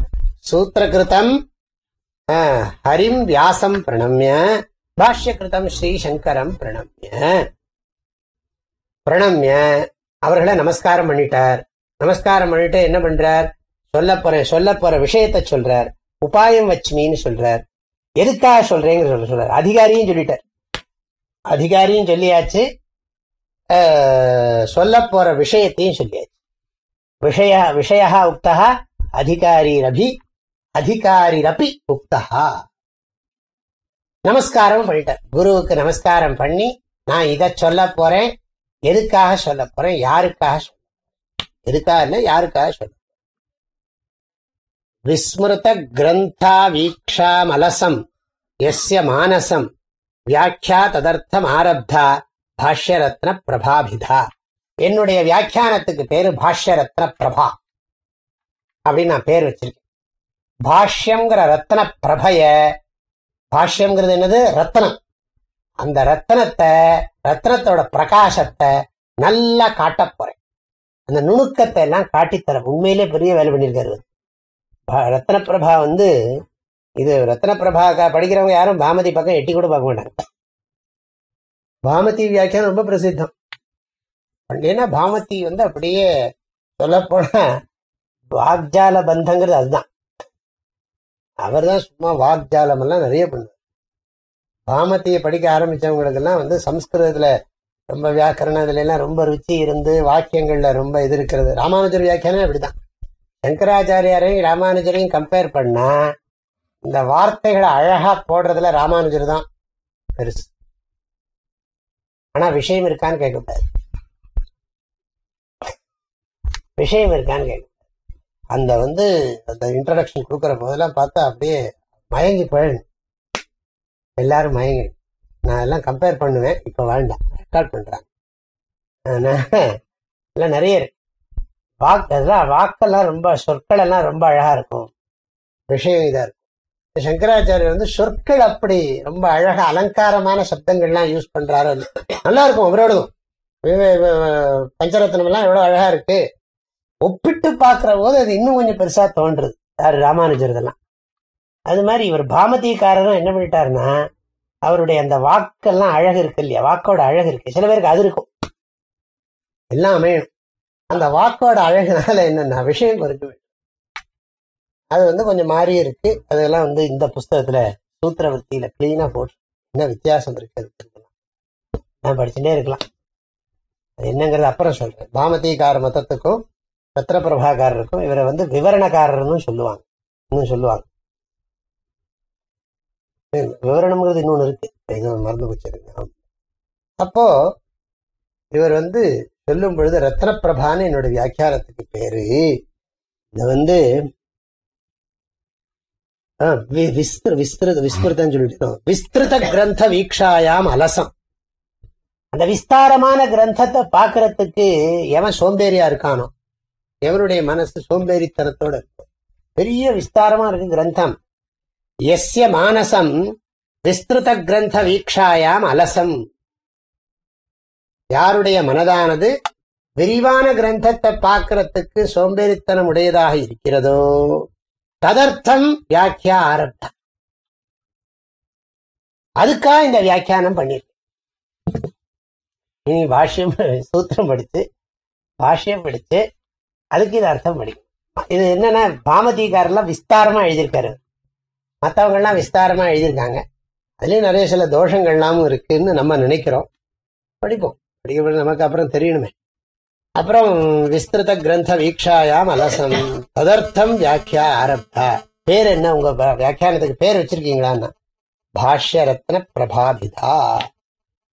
சூத்திரகிருத்தம் ஹரிம் வியாசம் பிரணம்ய. பாஷ்யகிருத்தம் ஸ்ரீ சங்கரம் பிரணம்ய. பிரணம்ய. அவர்களை நமஸ்காரம் பண்ணிட்டார். நமஸ்காரம் பண்ணிட்டு என்ன பண்றார்? சொல்ல போற சொல்ல போற விஷயத்த சொல்றார். உபாயம் வச்சுமின்னு சொல்றார். எதுக்காக சொல்றேங்கிற சொல்ல சொல்றார். அதிகாரியும் சொல்லிட்டார். அதிகாரியும் சொல்லியாச்சு. சொல்ல போற விஷயத்தையும் சொல்லியாச்சு. விஷய விஷயா உக்தா அதிகாரி ரபி அதிகாரி ரபி உக்தா நமஸ்காரம் பண்ணிட்டார். குருவுக்கு நமஸ்காரம் பண்ணி நான் இதை சொல்ல போறேன். எதுக்காக சொல்ல போறேன்? யாருக்காக சொல்ல எதுக்காக இல்லை யாருக்காக சொல்ல விஸ்மிருத கிரந்தா வீக்ஷா மலசம் எஸ்ய மானசம் வியாக்கியா ததர்த்தம் ஆரப்தா பாஷ்யரத்ன பிரபாபிதா. என்னுடைய வியாக்கியானத்துக்கு பேரு பாஷ்யரத்ன பிரபா. அப்படின்னு நான் பேர் வச்சிருக்கேன். பாஷ்யம்ங்கிற ரத்ன பிரபய பாஷ்யம்ங்கிறது என்னது? ரத்னம். அந்த ரத்னத்தை ரத்னத்தோட பிரகாசத்தை நல்லா காட்ட போறேன். அந்த நுணுக்கத்தை எல்லாம் காட்டித்தர உண்மையிலே பெரிய வேலை பண்ணியிருக்காரு ரத்ன பிரபா வந்து இது ரத்ன பிரபா படிக்கிறவங்க யாரும் பாமதி பக்கம் எட்டி கூட பார்க்க மாட்டாங்க. பாமதி வியாக்கியானம் ரொம்ப பிரசித்தம். ஏன்னா பாமதி வந்து அப்படியே சொல்லப்போனா வாக்ஜால பந்தங்கிறது அதுதான். அவர் தான் சும்மா வாக்ஜாலம் எல்லாம் நிறைய பண்ணுவார். பாமத்தியை படிக்க ஆரம்பித்தவங்களுக்கெல்லாம் வந்து சம்ஸ்கிருதத்தில் ரொம்ப வியாக்கரணம் இதுல எல்லாம் ரொம்ப ருச்சி இருந்து வாக்கியங்கள்ல ரொம்ப இது இருக்கிறது. ராமானுஜர் வியாக்கியானம் அப்படிதான் சங்கராச்சாரியாரையும் ராமானுஜரையும் கம்பேர் பண்ணா இந்த வார்த்தைகளை அழகா போடுறதுல ராமானுஜர் தான் பெருசு. ஆனா விஷயம் இருக்கான்னு கேட்கக்கூடாது விஷயம் இருக்கான்னு கேட்க அந்த வந்து அந்த இன்ட்ரடக்ஷன் கொடுக்குற போதெல்லாம் பார்த்தா அப்படியே மயங்கி போயிடணும் எல்லாரும் மயங்கி நான் எல்லாம் கம்பேர் பண்ணுவேன். இப்போ வேண்டாம். ரெக்கார்ட் பண்றாங்க எல்லாம் நிறைய இருக்கு. வாக்கு அதெல்லாம் வாக்கெல்லாம் ரொம்ப சொற்கள் எல்லாம் ரொம்ப அழகா இருக்கும். விஷயம் இதாக இருக்கும். சங்கராச்சாரியர் வந்து சொற்கள் அப்படி ரொம்ப அழகா அலங்காரமான சப்தங்கள்லாம் யூஸ் பண்றாரு. நல்லா இருக்கும் அவரோடதும். பஞ்சரத்னம் எல்லாம் எவ்வளவு அழகா இருக்கு. ஒப்பிட்டு பார்க்குற போது அது இன்னும் கொஞ்சம் பெருசா தோன்றுது. யாரு ராமானுஜர் இதெல்லாம். அது மாதிரி இவர் பாமதிக்காரரும் என்ன பண்ணிட்டாருன்னா அவருடைய அந்த வாக்கெல்லாம் அழகு இருக்கு இல்லையா? வாக்கோட அழகு இருக்கு. சில பேருக்கு அது இருக்கும். எல்லாம் அமையணும் அந்த வாக்கோட அழகுனால என்னன்னா விஷயம் இருக்க அது வந்து கொஞ்சம் மாறி இருக்கு. அதெல்லாம் வந்து இந்த புஸ்தகத்துல சூத்திரவர்த்தியில கிளீனா போட்டு என்ன வித்தியாசம் இருக்கு அது நான் படிச்சுட்டே இருக்கலாம். அது என்னங்கிறது அப்புறம் சொல்றேன். பாமதிகார மதத்துக்கும் பத்திரபிரபாகாரருக்கும் இவரை வந்து விவரணக்காரர்னு சொல்லுவாங்க. இன்னும் சொல்லுவாங்க. விவரணம்ங்கிறது இன்னொன்று இருக்கு. எங்க மறந்து போச்சிருங்க அப்போ இவர் வந்து சொல்லும் பொழுது ரத்ன பிரபான்னு என்னோட வியாக்கியானத்துக்கு பேரு. இது வந்து விஸ்திர விஸ்திருத விஸ்திருதம் சொல்லிட்டோம். விஸ்திருத கிரந்த வீக்ஷாயாம் அலசம். அந்த விஸ்தாரமான கிரந்தத்தை பார்க்கறதுக்கு எவன் சோம்பேறியா இருக்கானோ எவனுடைய மனசு சோம்பேறித்தனத்தோட இருக்கும் பெரிய விஸ்தாரமா இருக்கு கிரந்தம். எஸ்ய மானசம் விஸ்திருத கிரந்த வீக்ஷாயாம் அலசம் யாருடைய மனதானது விரிவான கிரந்தத்தை பார்க்கறதுக்கு சோம்பேறித்தனம் உடையதாக இருக்கிறதோ? ததர்த்தம் வியாக்கியா ஆரப்தா அதுக்காக இந்த வியாக்கியானம் பண்ணிருக்கேன் இனி பாஷ்யம் சூத்திரம் படிச்சு பாஷ்யம் படிச்சு அதுக்கு இது அர்த்தம் படிக்கும். இது என்னன்னா பாமதிகாரெல்லாம் விஸ்தாரமா எழுதியிருக்காரு. மற்றவங்கள்லாம் எல்லாம் விஸ்தாரமா எழுதியிருக்காங்க. அதுலேயும் நிறைய சில தோஷங்கள்லாமும் இருக்குன்னு நம்ம நினைக்கிறோம். படிப்போம். படிக்க நமக்கு அப்புறம் தெரியணுமே. அப்புறம் விஸ்திருத கிரந்த வீக்ஷாயாம் அலசம். ததர்த்தம் வியாக்கியா ஆரப்தா. பேர் என்ன உங்க வியாக்கியானத்துக்கு பேர் வச்சிருக்கீங்களான்னா? பாஷ்ய ரத்ன பிரபாபிதா.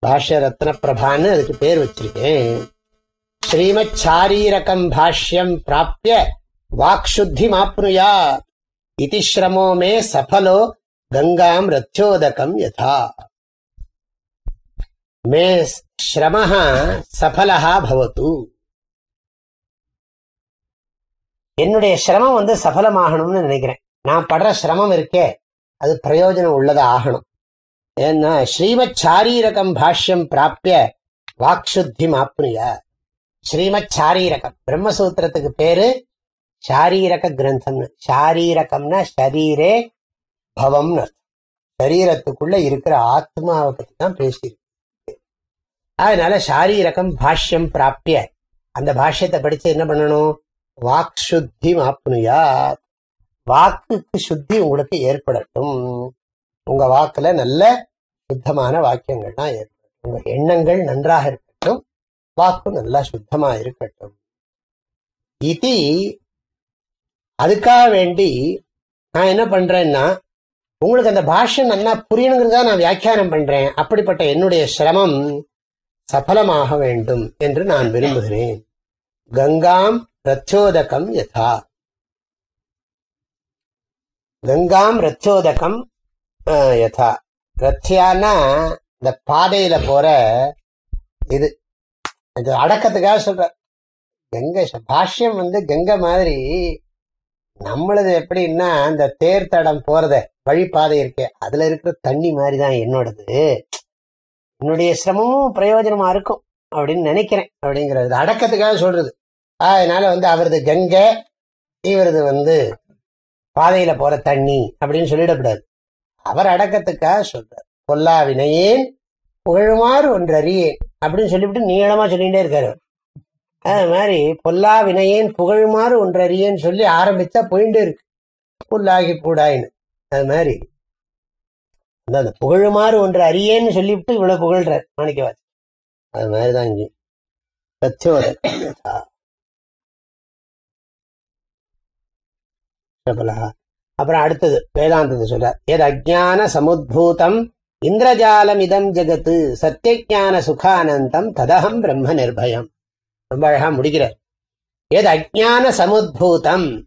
பாஷ்ய ரத்ன பிரபான்னு அதுக்கு பேர் வச்சிருக்கேன். ஸ்ரீமத் சாரீரகம் பாஷ்யம் பிராப்பிய வாக்ஷுத்தி மாப்னுயா இதி ஸ்ரமோ மே சபலோ கங்காம் ரத்யோதகம் யதா மே ஸ்ரமஹ சபலஹா பவத்து என்னுடைய சிரமம் வந்து சபலமாகணும்னு நினைக்கிறேன். நான் படுற சிரமம் இருக்கே அது பிரயோஜனம் உள்ளதா ஆகணும் ஏன்னா ஸ்ரீமத் சாரீரகம் பாஷ்யம் பிராப்பிய வாக்ஷுத்தி மாப்னுய. ஸ்ரீமத் சாரீரகம் பிரம்மசூத்திரத்துக்கு பேரு சாரீரக கிரந்தம்னு. சாரீரகம்னா ஷரீரே பவம்னு அர்த்தம். சரீரத்துக்குள்ள இருக்கிற ஆத்மாவை பத்தி தான் பேசியிருக்கு. அதனால சாரீரகம் பாஷ்யம் பிராப்பிய அந்த பாஷ்யத்தை படிச்சு என்ன பண்ணணும்? வாக் சுத்தி மாப்னுயா வாக்குக்கு சுத்தி உங்களுக்கு ஏற்படட்டும். உங்க வாக்குல நல்ல சுத்தமான வாக்கியங்கள்லாம் ஏற்படும். உங்க எண்ணங்கள் நன்றாக இருக்கட்டும். வாக்கு நல்லா சுத்தமா இருக்கட்டும். இது அதுக்காக வேண்டி நான் என்ன பண்றேன்னா உங்களுக்கு அந்த பாஷ்யம் நல்லா புரியணுங்கிறதா நான் வியாக்கியானம் பண்றேன். அப்படிப்பட்ட என்னுடைய சிரமம் சபலமாக வேண்டும் என்று நான் விரும்புகிறேன். கங்காம் ரச்சோதகம் யதா. கங்காம் ரச்சோதகம் அஹ், யதா. ரத்யானா இந்த பாதையில போற இது இது அடக்கத்துக்காக சொல்ற கங்கை பாஷ்யம் வந்து கங்கை மாதிரி நம்மளது எப்படின்னா அந்த தேர் தடம் போறத வழிபாதை இருக்கே அதுல இருக்கிற தண்ணி மாதிரி தான் என்னோடது. என்னுடைய சிரமமும் பிரயோஜனமா இருக்கும் அப்படின்னு நினைக்கிறேன் அப்படிங்கிறது. அடக்கத்துக்காக சொல்றது. அதனால வந்து அவரது கங்கை இவரது வந்து பாதையில போற தண்ணி அப்படின்னு சொல்லிடக்கூடாது. அவர் அடக்கத்துக்காக சொல்றார். பொல்லா வினையேன் புகழுமாறு ஒன்றறியேன் அப்படின்னு சொல்லிவிட்டு நீளமா சொல்லிட்டே இருக்காரு அது மாதிரி பொல்லா வினையேன் புகழுமாறு ஒன்றறியேன்னு சொல்லி ஆரம்பிச்சா போயிட்டு இருக்கு. புல்லாகி கூடாயின்னு. அது மாதிரி. அந்த அந்த புகழுமாறு ஒன்று அறியேன்னு சொல்லிவிட்டு இவ்வளவு புகழ்றார் மாணிக்கவாசி அது மாதிரிதான் இங்கே. சத்தியோத அப்புறம் அடுத்தது வேதாந்தத்தை சொல்றார். எது அஜான சமுத்பூதம் இந்திரஜாலம் இதம் ஜெகத்து சத்தியஜான சுகானந்தம் ததகம் பிரம்ம நிர்பயம். ரொம்ப அழகா முடிக்கிறார் எது அஜான சமுத்பூதம்?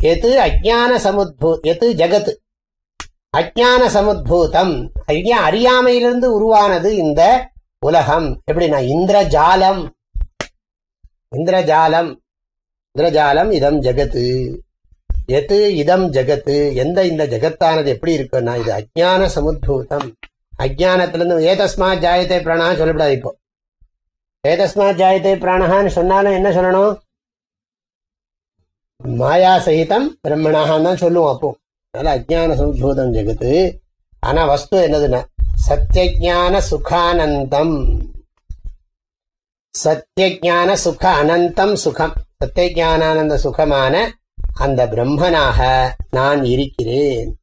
எது அஜான சமுத்பூ எது ஜகத்? அஜான சமுத்பூதம். ஐயா அறியாமையிலிருந்து உருவானது இந்த உலகம். எப்படின்னா இந்திரஜாலம். இந்திரஜாலம். இந்திரஜாலம் இதம் ஜெகத்து. எது இதம் ஜெகத்து? எந்த இந்த ஜெகத்தானது எப்படி இருக்குன்னா இது அஜான சமுத்பூதம். அஜானத்திலிருந்து ஏதஸ்மா ஜாயத்தை பிராணா சொல்லப்படாது இப்போ. ஏதஸ்மாத் ஜாயத்தை பிராணஹான்னு சொன்னாலும் என்ன சொல்லணும்? மாயா சகிதம் பிரம்மணாகான்னு தான் சொல்லுவோம் அப்போ. அதனால அஜான சம்சோதம் ஜெகத்து. ஆனா வஸ்து என்னதுன்னா சத்தியஜான சுகானந்தம். சத்தியஜான சுக அனந்தம் சுகம். சத்தியஜானானந்த சுகமான அந்த பிரம்மனாக நான் இருக்கிறேன்.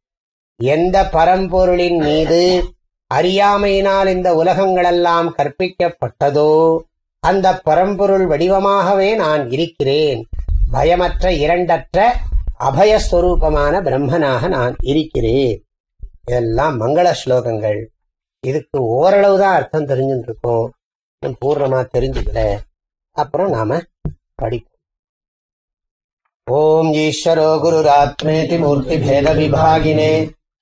எந்த பரம்பொருளின் மீது அறியாமையினால் இந்த உலகங்களெல்லாம் கற்பிக்கப்பட்டதோ அந்த பரம்பொருள் வடிவமாகவே நான் இருக்கிறேன். பயமற்ற இரண்டற்ற அபயஸ்வரூபமான பிரம்மனாக நான் இருக்கிறேன். இதெல்லாம் மங்கள ஸ்லோகங்கள். இதுக்கு ஓரளவு தான் அர்த்தம் தெரிஞ்சுட்டு இருக்கோம் பூர்ணமா தெரிஞ்சுக்கல. அப்புறம் நாம படிப்போம். ஓம் ஈஸ்வரோ குருராத்மேதி மூர்த்தி பேத விபாகினே.